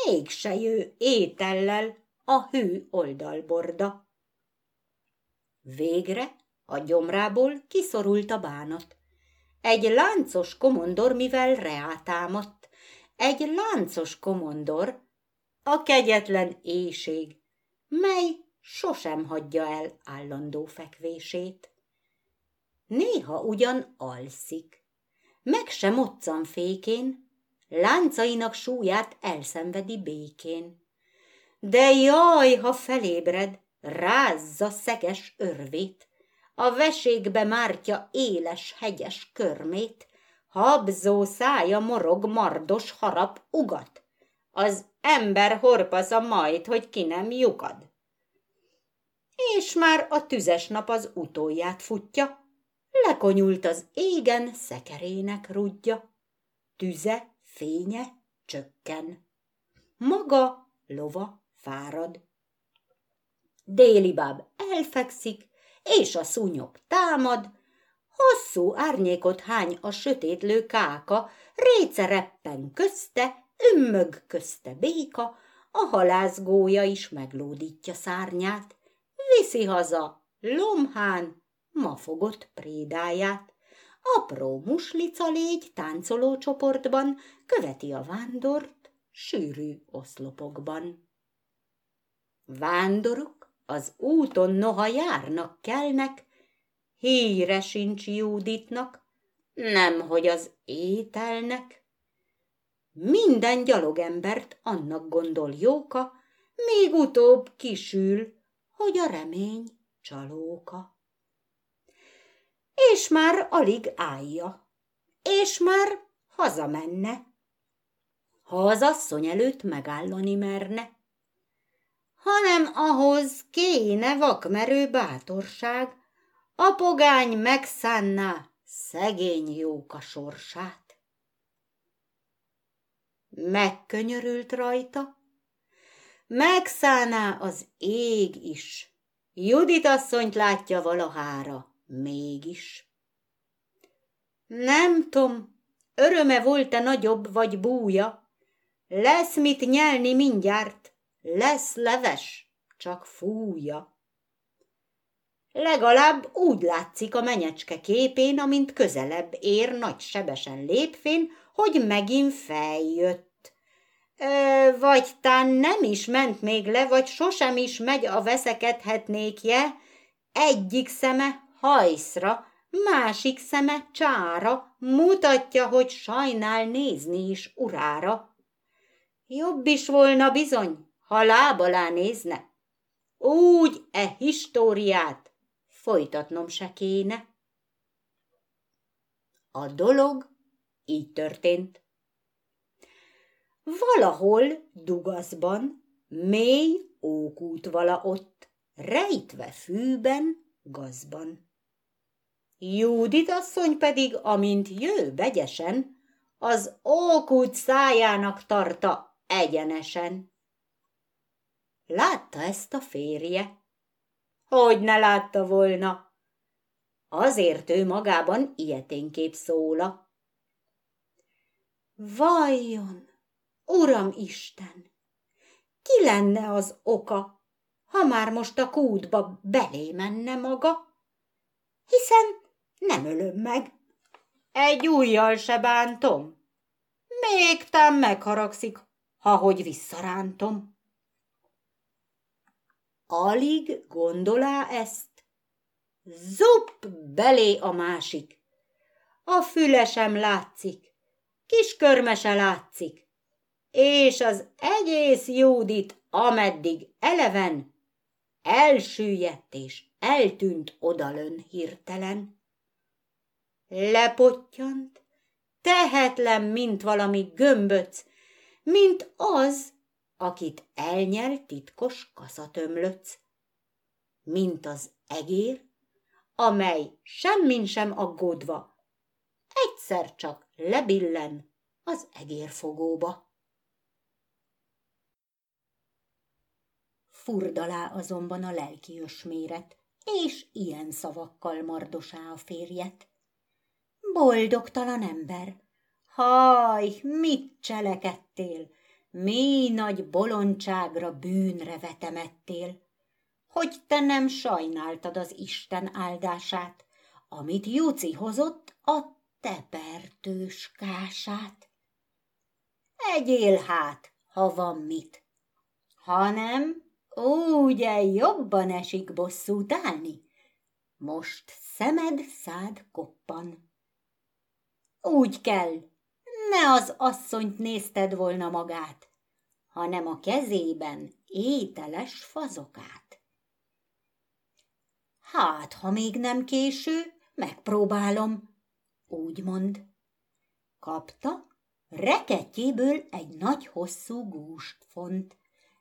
mégse jő étellel a hű oldalborda. Végre a gyomrából kiszorult a bánat. Egy láncos komondor, mivel reátámadt, egy láncos komondor, a kegyetlen éjség, mely sosem hagyja el állandó fekvését. Néha ugyan alszik, meg sem moccan fékén, láncainak súlyát elszenvedi békén. De jaj, ha felébred, rázza szekes örvét, a veségbe mártja éles hegyes körmét, habzó szája morog mardos harap ugat, az ember horpaza majd, hogy ki nem lyukad. És már a tüzes nap az utolját futja, lekonyult az égen szekerének rudja, tüze, fénye csökken. Maga lova fárad. Déli báb elfekszik, és a szúnyog támad, hosszú árnyékot hány a sötétlő káka, réce reppen közte, ümmög közte béka, a halászgója is meglódítja szárnyát, viszi haza lomhán mafogott prédáját. Apró muslica légy táncoló csoportban követi a vándort sűrű oszlopokban. Vándorok az úton noha járnak, kelnek, híre sincs Júditnak, nemhogy az ételnek. Minden gyalogembert annak gondol jóka, még utóbb kisül, hogy a remény csalóka. És már alig állja, és már hazamenne, ha az asszony előtt megállani merne, hanem ahhoz kéne vakmerő bátorság, a pogány megszánná szegény jóka sorsát. Megkönyörült rajta, megszáná az ég is, Judit asszonyt látja valahára, mégis. Nem tom, öröme volt-e nagyobb vagy búja, lesz mit nyelni mindjárt, lesz leves, csak fúja. Legalább úgy látszik a menyecske képén, amint közelebb ér nagy sebesen lépfén, hogy megint feljött. Ö, vagy tán nem is ment még le, vagy sosem is megy a veszekedhetnékje, egyik szeme hajszra, másik szeme csára, mutatja, hogy sajnál nézni is urára. Jobb is volna bizony, ha láb alá nézne. Úgy e históriát folytatnom se kéne. A dolog így történt. Valahol dugaszban, mély ókút vala ott, rejtve fűben, gazban. Júdit asszony pedig, amint jő begyesen, az ókút szájának tarta egyenesen. Látta ezt a férje, hogy ne látta volna. Azért ő magában ilyeténképp szóla. Vajon, Uram Isten, ki lenne az oka, ha már most a kútba belé menne maga? Hiszen nem ölöm meg, egy újjal se bántom, még tám megharagszik, ha hogy visszarántom. Alig gondolá ezt? Zup belé a másik. A füle sem látszik, kis körme se látszik, és az egész Júdit, ameddig eleven, elsüllyedt és eltűnt odalön hirtelen. Lepottyant, tehetlen, mint valami gömböc, mint az, akit elnyel titkos kaszatömlöc, mint az egér, amely semmin sem aggódva, egyszer csak lebillen az egérfogóba. Furdalá azonban a lelki ösméret, és ilyen szavakkal mardosá a férjet. Boldogtalan ember! Haj, mit cselekedtél? Mi nagy bolondságra, bűnre vetemettél, hogy te nem sajnáltad az Isten áldását, amit Júci hozott a te pertőskását. Egyél hát, ha van mit, hanem ugye jobban esik bosszút állni. Most szemed szád koppan. Úgy kell, ne az asszonyt nézted volna magát, hanem a kezében ételes fazokát. Hát, ha még nem késő, megpróbálom, úgy mond. Kapta, Reketjéből egy nagy hosszú gúst font.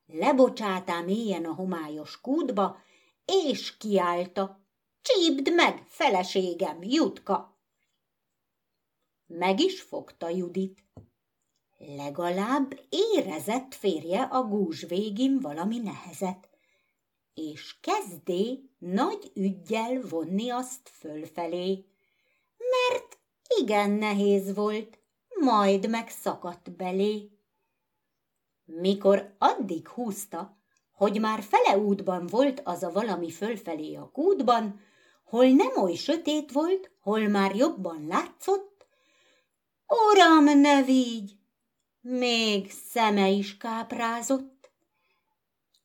Lebocsátá mélyen a homályos kútba, és kiállta. Csípd meg, feleségem, Jutka! Meg is fogta Judit. Legalább érezett férje a gúzs végén valami nehezet, és kezdé nagy ügyjel vonni azt fölfelé, mert igen nehéz volt, majd megszakadt belé. Mikor addig húzta, hogy már fele útban volt az a valami fölfelé a kútban, hol nem oly sötét volt, hol már jobban látszott, Uram, ne vigy! Még szeme is káprázott.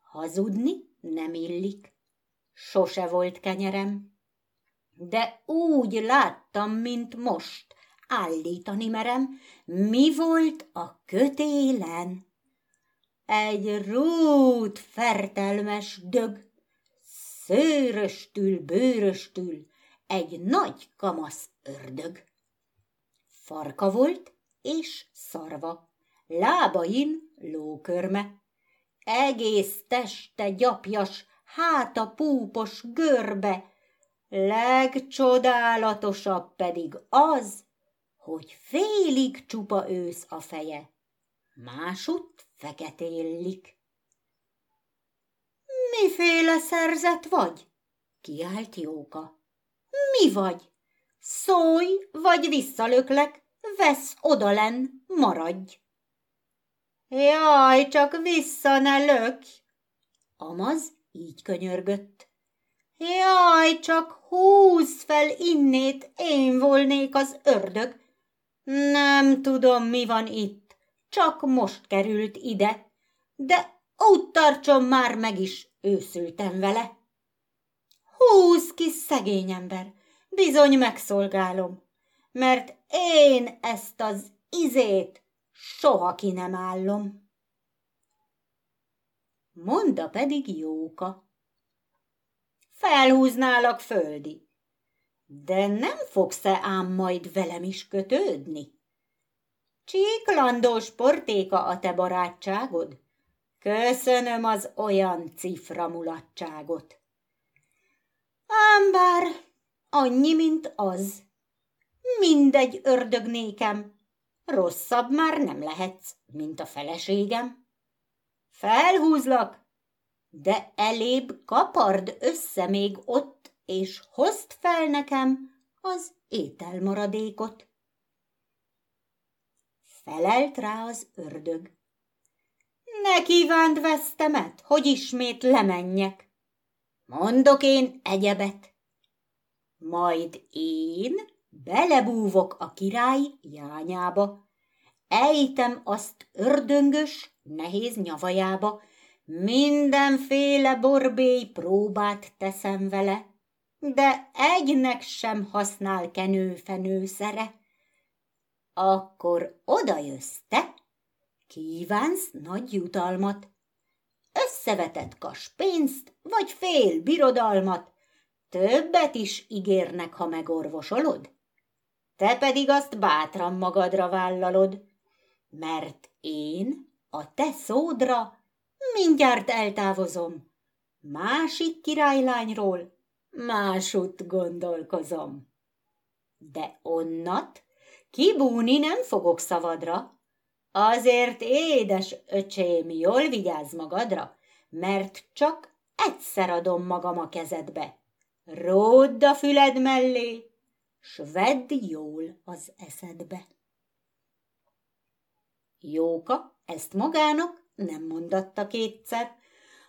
Hazudni nem illik. Sose volt kenyerem. De úgy láttam, mint most, állítani merem, mi volt a kötélen. Egy rút fertelmes dög, szőröstül, bőröstül, egy nagy kamasz ördög. Farka volt és szarva, lábain lókörme. Egész teste gyapjas, háta púpos görbe, legcsodálatosabb pedig az, hogy félig csupa ősz a feje, másutt feketéllik. Miféle szerzet vagy? kiált Jóka. Mi vagy? Szólj, vagy visszalöklek, vesz odalen, maradj. Jaj, csak vissza ne lökj! Amaz így könyörgött. Jaj, csak húzz fel innét, én volnék az ördög. Nem tudom, mi van itt, csak most került ide, de úgy tartson már meg is, őszültem vele. Húz ki, szegény ember, bizony megszolgálom, mert én ezt az izét soha ki nem állom. Monda pedig Jóka. Felhúználak földi, de nem fogsz-e ám majd velem is kötődni? Csíklandós portéka a te barátságod? Köszönöm az olyan cifra mulatságot. Ám bár annyi, mint az. Mindegy ördög nékem, rosszabb már nem lehetsz, mint a feleségem. Felhúzlak, de elébb kapard össze még ott, és hozd fel nekem az ételmaradékot. Felelt rá az ördög. Ne kívánd vesztemet, hogy ismét lemenjek. Mondok én egyebet. Majd én belebúvok a király jányába, ejtem azt ördöngös, nehéz nyavajába, mindenféle borbély próbát teszem vele, de egynek sem használ kenőfenőszere. Akkor oda jössz te, kívánsz nagy jutalmat, összevetett kas pénzt, vagy fél birodalmat, többet is ígérnek, ha megorvosolod te pedig azt bátran magadra vállalod, mert én a te szódra mindjárt eltávozom. Másik királylányról másutt gondolkozom. De onnat kibúni nem fogok szavadra, azért édes öcsém, jól vigyázz magadra, mert csak egyszer adom magam a kezedbe. Ródd a füled mellé, s vedd jól az eszedbe. Jóka ezt magának nem mondatta kétszer,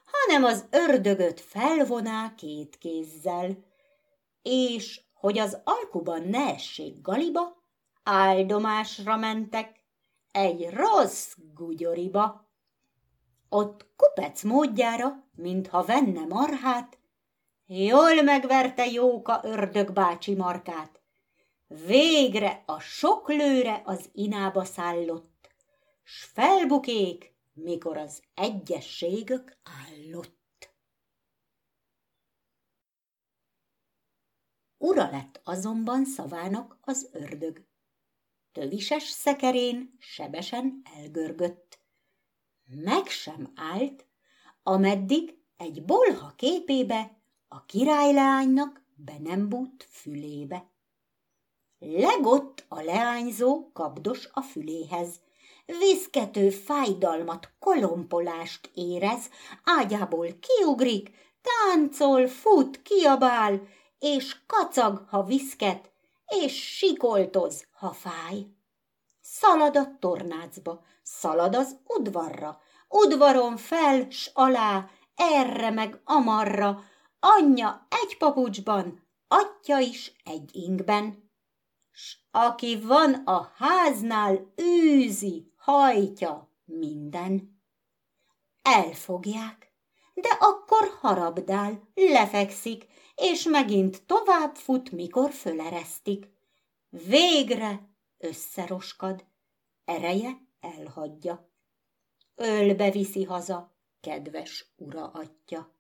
hanem az ördögöt felvoná két kézzel, és, hogy az alkuban ne essék galiba, áldomásra mentek egy rossz gugyoriba. Ott kupec módjára, mintha venne marhát, jól megverte Jóka ördög bácsi markát, Végre a sok lőre az inába szállott, s felbukék, mikor az egyességök állott. Ura lett azonban szavának az ördög. tövises szekerén sebesen elgörgött. Meg sem állt, ameddig egy bolha képébe a királyleánynak be nem bújt fülébe. Legott a leányzó kapdos a füléhez. Viszkető fájdalmat, kolompolást érez, ágyából kiugrik, táncol, fut, kiabál, és kacag, ha viszket, és sikoltoz, ha fáj. Szalad a tornácba, szalad az udvarra, udvaron fel s alá, erre meg amarra, anyja egy papucsban, atya is egy ingben. S aki van a háznál, űzi, hajtja minden. Elfogják, de akkor harabdál, lefekszik, és megint tovább fut, mikor föleresztik. Végre összeroskad, ereje elhagyja. Ölbe viszi haza, kedves ura atya.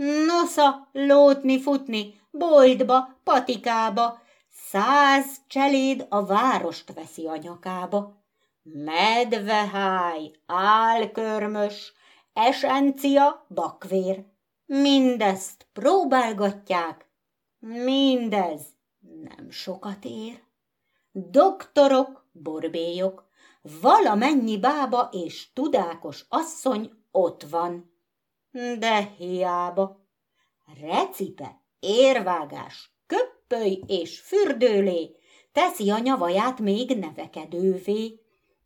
Nosza, lótni, futni, boltba, patikába, száz cseléd a várost veszi a nyakába. Medveháj, álkörmös, esencia, bakvér, mindezt próbálgatják, mindez nem sokat ér. Doktorok, borbélyok, valamennyi bába és tudákos asszony ott van. De hiába. Recipe, érvágás, köppöly és fürdőlé teszi a nyavaját még nevekedővé.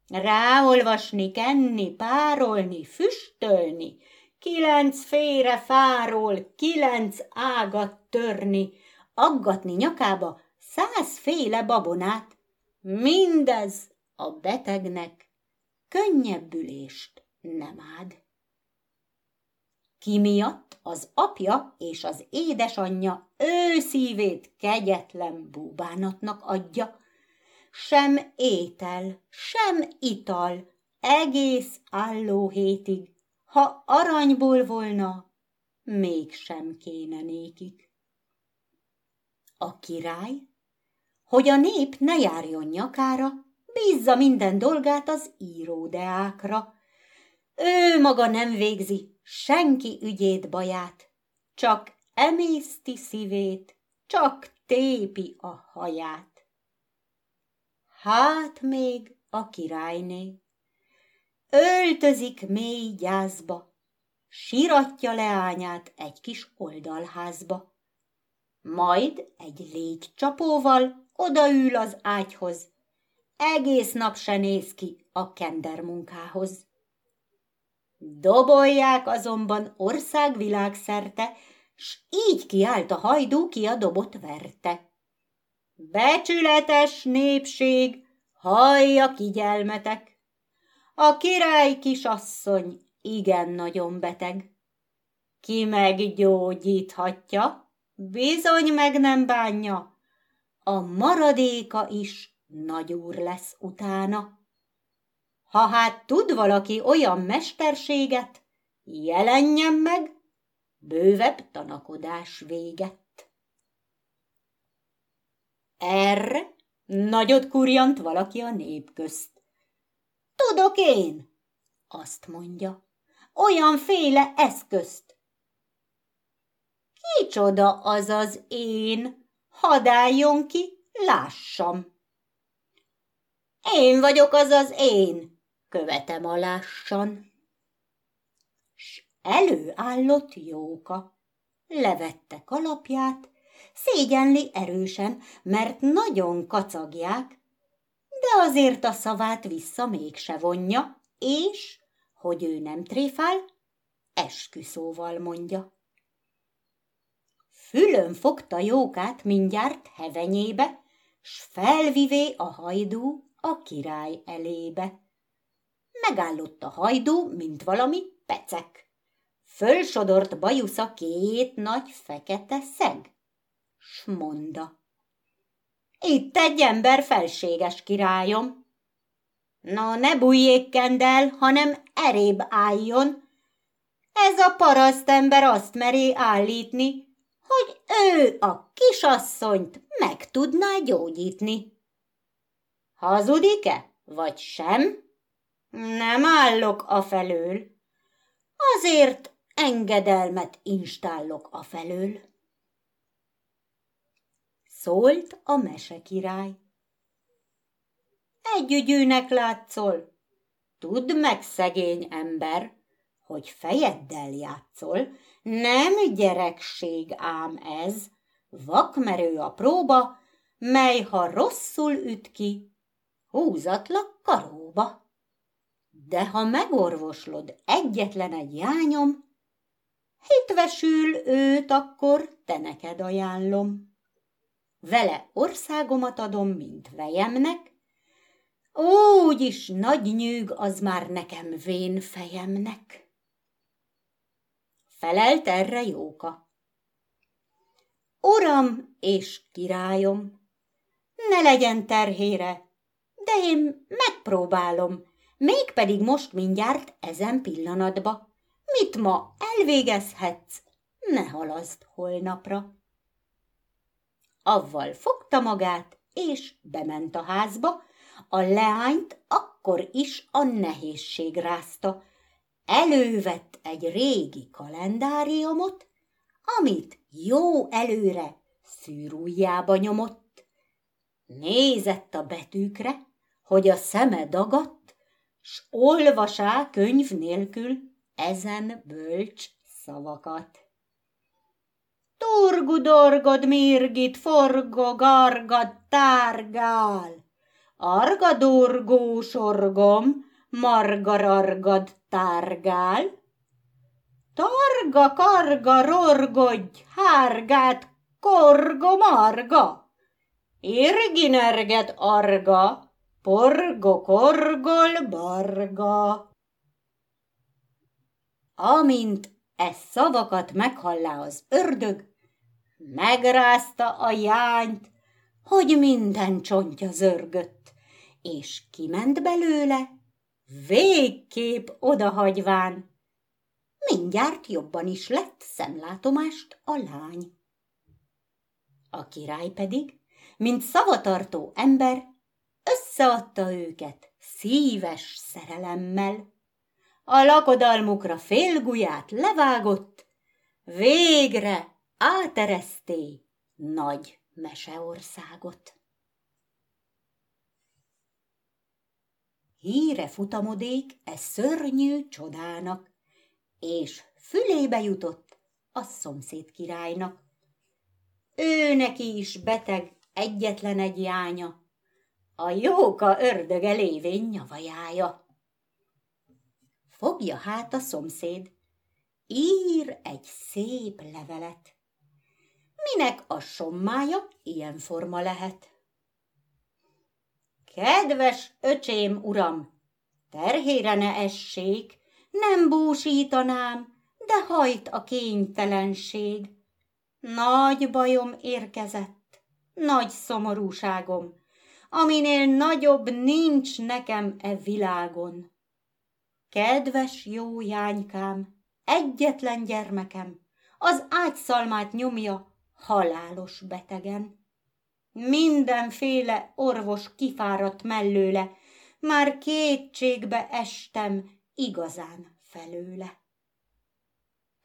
Ráolvasni, kenni, párolni, füstölni, kilenc félre fáról, kilenc ágat törni, aggatni nyakába százféle babonát, mindez a betegnek könnyebbülést nem ád. Ki miatt az apja és az édesanyja ő szívét kegyetlen búbánatnak adja, sem étel, sem ital, egész álló hétig, ha aranyból volna, mégsem kéne nékik. A király, hogy a nép ne járjon nyakára, bízza minden dolgát az íródeákra. Ő maga nem végzi senki ügyét baját, csak emészti szívét, csak tépi a haját. Hát még a királyné, öltözik mély gyászba, síratja leányát egy kis oldalházba. Majd egy légycsapóval odaül az ágyhoz, egész nap se néz ki a kender munkához. Dobolják azonban országvilág szerte, s így kiállt a hajdú, ki a dobot verte. Becsületes népség, hallja kigyelmetek! A király kisasszony igen nagyon beteg. Ki meggyógyíthatja, bizony meg nem bánja, a maradéka is nagy úr lesz utána. Ha hát tud valaki olyan mesterséget, jelenjen meg, bővebb tanakodás véget. Erre nagyot kurjant valaki a nép közt. Tudok én, azt mondja, olyanféle eszközt. Kicsoda az az én, hadd ki, lássam. Én vagyok az az én, követem alássan. S előállott Jóka, levette kalapját, szégyenli erősen, mert nagyon kacagják, de azért a szavát vissza mégse vonja, és, hogy ő nem tréfál, esküszóval mondja. Fülön fogta Jókát mindjárt hevenyébe, s felvivé a hajdú a király elébe. Megállott a hajdú, mint valami pecek. Fölsodort bajusza két nagy fekete szeg, s monda. Itt egy ember felséges királyom. Na, ne bújjék kendel, hanem erébb álljon. Ez a parasztember azt meré állítni, hogy ő a kisasszonyt meg tudná gyógyítni. Hazudik-e, vagy sem? Nem állok a felől. Azért engedelmet instállok a felől. Szólt a mesekirály. Egy ügyűnek látszol. Tudd meg, szegény ember, hogy fejeddel játszol, nem gyerekség ám ez, vakmerő a próba, mely ha rosszul üt ki, húzatlak karóba. De ha megorvoslod egyetlen egy jányom, hitvesül őt akkor te neked ajánlom. Vele országomat adom, mint vejemnek, úgy is nagy nyűg az már nekem vén fejemnek. Felelt erre Jóka. Uram és királyom, ne legyen terhére, de én megpróbálom, mégpedig most mindjárt ezen pillanatba. Mit ma elvégezhetsz, ne halaszd holnapra. Avval fogta magát, és bement a házba, a leányt akkor is a nehézség rázta. Elővett egy régi kalendáriumot, amit jó előre szűrújjába nyomott. Nézett a betűkre, hogy a szeme dagadt, s olvasá könyv nélkül ezen bölcs szavakat. Turgudorgod mirgit, forgog, tárgál, Argadurgó sorgom, margarargad tárgál. Targa, karga, rorgodj, hárgát, korgo, marga. Irginerget arga, porgo, korgol, barga. Amint e szavakat meghallá az ördög, megrázta a jányt, hogy minden csontja zörgött és kiment belőle, végképp odahagyván. Mindjárt jobban is lett szemlátomást a lány. A király pedig, mint szavatartó ember, összeadta őket szíves szerelemmel. A lakodalmukra félguját levágott, végre átereszté nagy meseországot. híre futamodék e szörnyű csodának, és fülébe jutott a szomszéd királynak. Ő neki is beteg egyetlen egy jánya, a jóka ördöge lévén nyavajája. Fogja hát a szomszéd, ír egy szép levelet. Minek a sommája ilyen forma lehet? Kedves öcsém, uram, terhére ne essék, nem búsítanám, de hajt a kénytelenség. Nagy bajom érkezett, nagy szomorúságom, aminél nagyobb nincs nekem e világon. Kedves jó jánykám, egyetlen gyermekem, az ágyszalmát nyomja halálos betegen. Mindenféle orvos kifáradt mellőle, már kétségbe estem igazán felőle.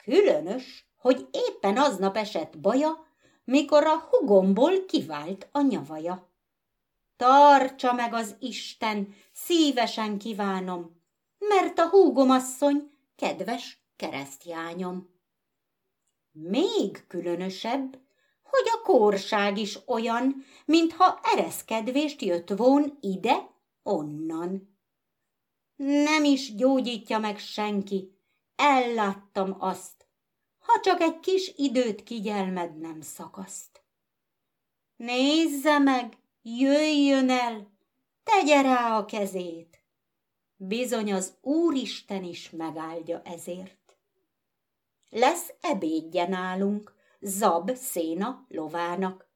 Különös, hogy éppen aznap esett baja, mikor a hugomból kivált a nyavaja. Tartsa meg az Isten, szívesen kívánom, mert a húgomasszony kedves keresztjányom. Még különösebb, hogy a korság is olyan, mintha ereszkedvést jött voln ide, onnan. Nem is gyógyítja meg senki, elláttam azt, ha csak egy kis időt kigyelmed nem szakaszt. Nézze meg, jöjjön el, tegye rá a kezét. Bizony az Úristen is megáldja ezért. Lesz ebédje nálunk, Zab széna lovának.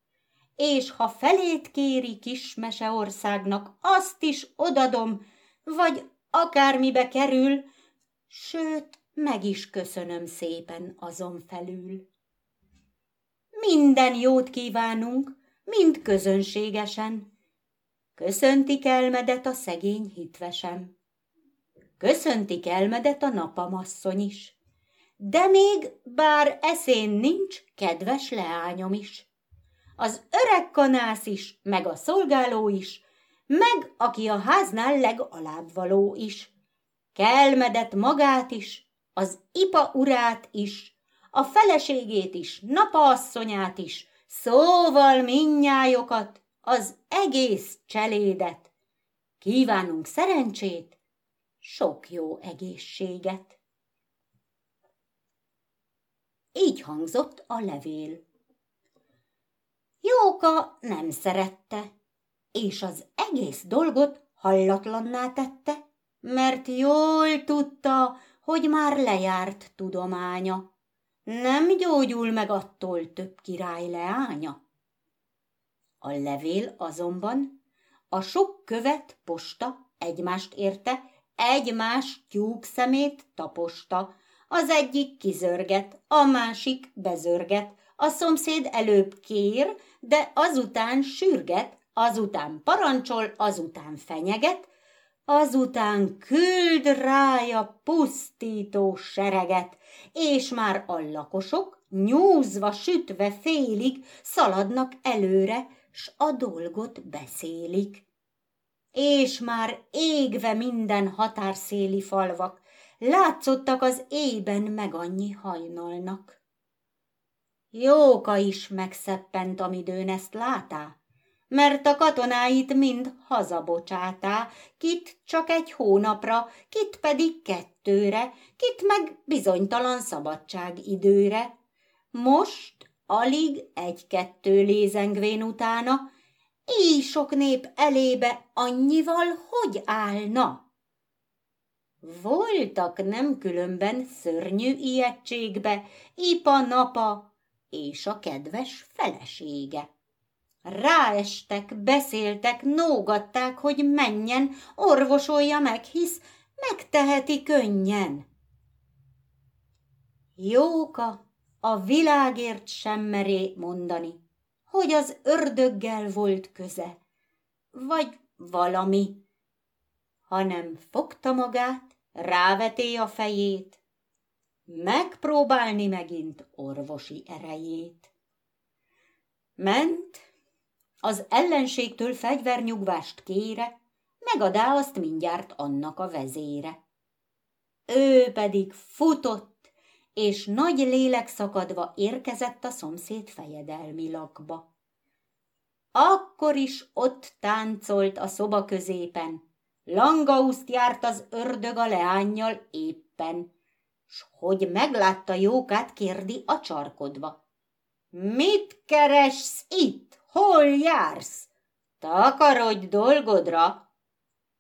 És ha felét kéri kis meseországnak, azt is odadom, vagy akármibe kerül, sőt, meg is köszönöm szépen azon felül. Minden jót kívánunk, mind közönségesen, köszöntik elmedet a szegény hitvesem. Köszöntik elmedet a napamasszony is, de még bár eszén nincs, kedves leányom is. Az öreg kanász is, meg a szolgáló is, meg aki a háznál legalább való is. Kelmedet magát is, az ipa urát is, a feleségét is, napaasszonyát is, szóval minnyájokat, az egész cselédet. Kívánunk szerencsét, sok jó egészséget. Így hangzott a levél. Jóka nem szerette, és az egész dolgot hallatlanná tette, mert jól tudta, hogy már lejárt tudománya. Nem gyógyul meg attól több király leánya. A levél azonban a sok követ posta egymást érte, egymás tyúk szemét taposta. Az egyik kizörget, a másik bezörget, a szomszéd előbb kér, de azután sürget, azután parancsol, azután fenyeget, azután küld rája pusztító sereget, és már a lakosok nyúzva, sütve félig szaladnak előre, s a dolgot beszélik. És már égve minden határszéli falvak, látszottak az éjben meg annyi hajnalnak. Jóka is megszeppent, amidőn ezt látá, mert a katonáit mind hazabocsátá, kit csak egy hónapra, kit pedig kettőre, kit meg bizonytalan szabadság időre. Most alig egy-kettő lézengvén utána, így sok nép elébe annyival hogy állna? Voltak nem különben szörnyű ijegységbe, ipa-napa és a kedves felesége. Ráestek, beszéltek, nógatták, hogy menjen, orvosolja meg, hisz megteheti könnyen. Jóka a világért sem meré mondani, hogy az ördöggel volt köze, vagy valami, hanem fogta magát, ráveté a fejét, megpróbálni megint orvosi erejét. Ment, az ellenségtől fegyvernyugvást kére, megadá azt mindjárt annak a vezére. Ő pedig futott, és nagy lélek szakadva érkezett a szomszéd fejedelmi lakba. Akkor is ott táncolt a szoba középen, langauszt járt az ördög a leányjal éppen, s hogy meglátta jókát, kérdi a csarkodva. Mit keressz itt? Hol jársz? Takarodj dolgodra!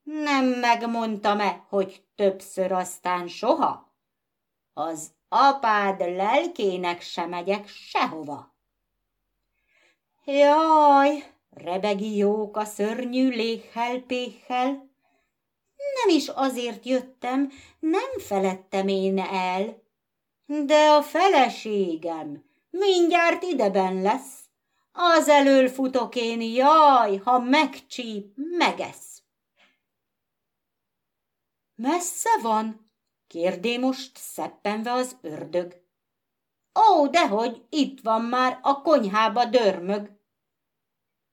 Nem megmondtam-e, hogy többször aztán soha? Az apád lelkének se megyek sehova. Jaj, rebegi jók a szörnyű léghel-péhel. Nem is azért jöttem, nem felettem én el. De a feleségem mindjárt ideben lesz. Az elől futok én, jaj, ha megcsíp, megesz. Messze van, kérdé most szeppenve az ördög. Ó, dehogy itt van már a konyhába dörmög.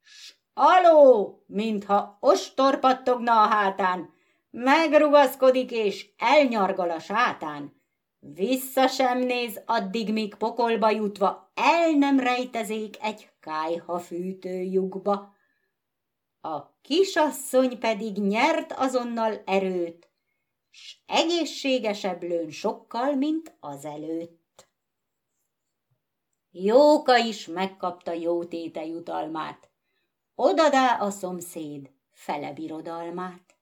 S aló, mintha ostor a hátán, megrugaszkodik és elnyargal a sátán. Vissza sem néz addig, míg pokolba jutva el nem rejtezék egy kájha fűtőjukba. A kisasszony pedig nyert azonnal erőt, s egészségesebb lőn sokkal, mint azelőtt. Jóka is megkapta jó téte jutalmát, odadá a szomszéd fele birodalmát.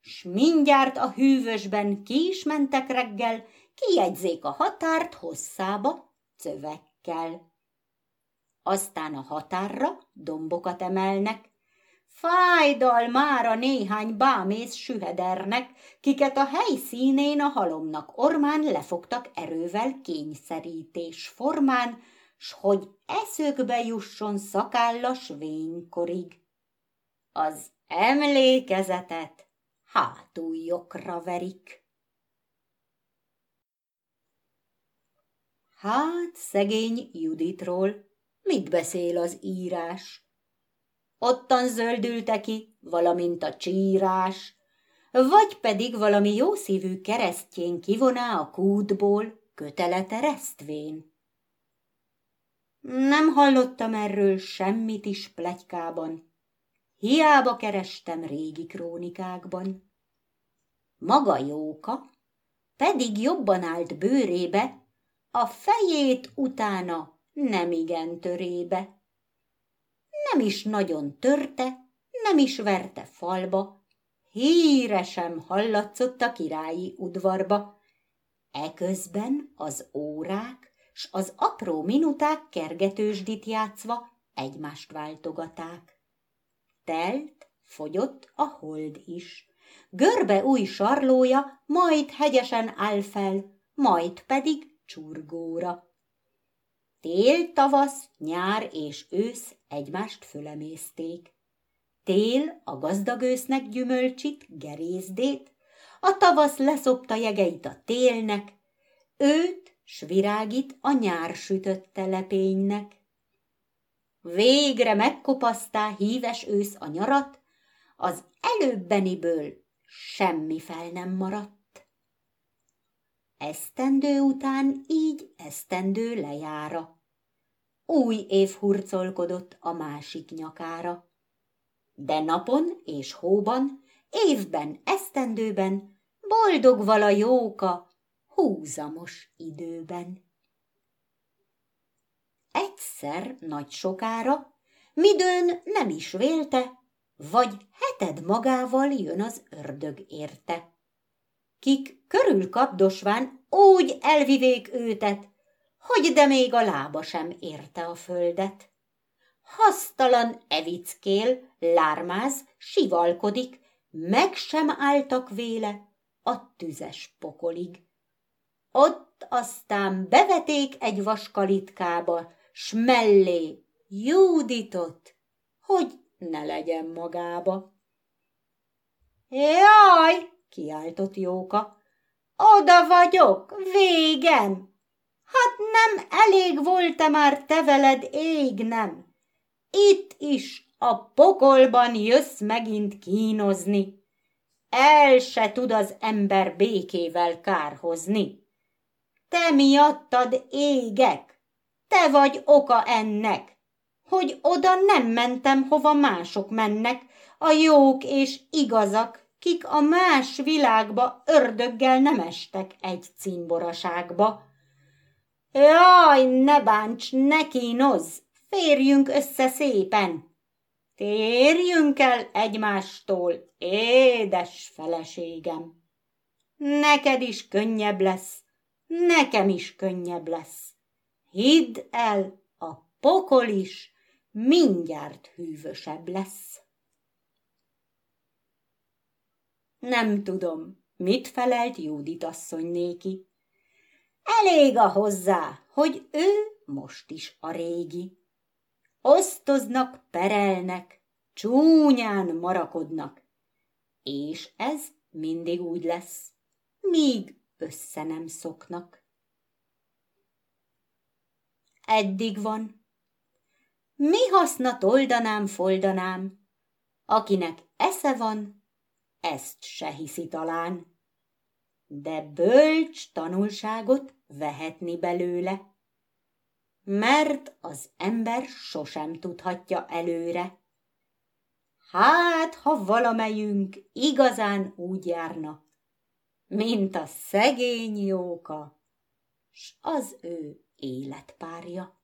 S mindjárt a hűvösben ki is mentek reggel, kijegyzék a határt hosszába cövekkel. Aztán a határra dombokat emelnek, Fájdal már a néhány bámész sühedernek, kiket a helyszínén a halomnak ormán lefogtak erővel kényszerítés formán, s hogy eszökbe jusson szakállas vénykorig. Az emlékezetet hátuljokra verik. Hát szegény Juditról mit beszél az írás? Ottan zöldülte ki, valamint a csírás, vagy pedig valami jószívű keresztjén kivoná a kútból, kötele teresztvén. Nem hallottam erről semmit is plegykában, hiába kerestem régi krónikákban. Maga Jóka pedig jobban állt bőrébe, a fejét utána nem igen törébe. Nem is nagyon törte, nem is verte falba, híre sem hallatszott a királyi udvarba. Eközben az órák s az apró minuták kergetősdit játszva egymást váltogaták. Telt, fogyott a hold is. Görbe új sarlója majd hegyesen áll fel, majd pedig csurgóra. Tél, tavasz, nyár és ősz egymást fölemészték. Tél a gazdag ősznek gyümölcsit, gerézdét, a tavasz leszopta jegeit a télnek, őt s virágit a nyár sütötte lepénynek. Végre megkopasztá híves ősz a nyarat, az előbbeniből semmi fel nem maradt. Esztendő után így esztendő lejára. Új év hurcolkodott a másik nyakára. De napon és hóban, évben, esztendőben, boldog vala jóka, húzamos időben. Egyszer nagy sokára, midőn nem is vélte, vagy heted magával jön az ördög érte. Kik körül kapdosván úgy elvivék őtet, hogy de még a lába sem érte a földet. Hasztalan evickél, lármáz, sivalkodik, meg sem álltak véle a tüzes pokolig. Ott aztán beveték egy vaskalitkába, s mellé Júditot, hogy ne legyen magába. Jaj, kiáltott Jóka, oda vagyok, végem! Hát nem elég volt-e már te veled égnem? Itt is a pokolban jössz megint kínozni. El se tud az ember békével kárhozni. Te miattad égek, te vagy oka ennek, hogy oda nem mentem, hova mások mennek, a jók és igazak, kik a más világba ördöggel nem estek egy cimboraságba. Jaj, ne bánts, ne kínozz, férjünk össze szépen. Térjünk el egymástól, édes feleségem. Neked is könnyebb lesz, nekem is könnyebb lesz. Hidd el, a pokol is mindjárt hűvösebb lesz. Nem tudom, mit felelt Júdit asszony néki. Elég a hozzá, hogy ő most is a régi. Osztoznak, perelnek, csúnyán marakodnak, és ez mindig úgy lesz, míg össze nem szoknak. Eddig van. Mi haszna toldanám, foldanám, akinek esze van, ezt se hiszi talán. De bölcs tanulságot vehetni belőle, mert az ember sosem tudhatja előre. Hát, ha valamelyünk igazán úgy járna, mint a szegény jóka, s az ő életpárja.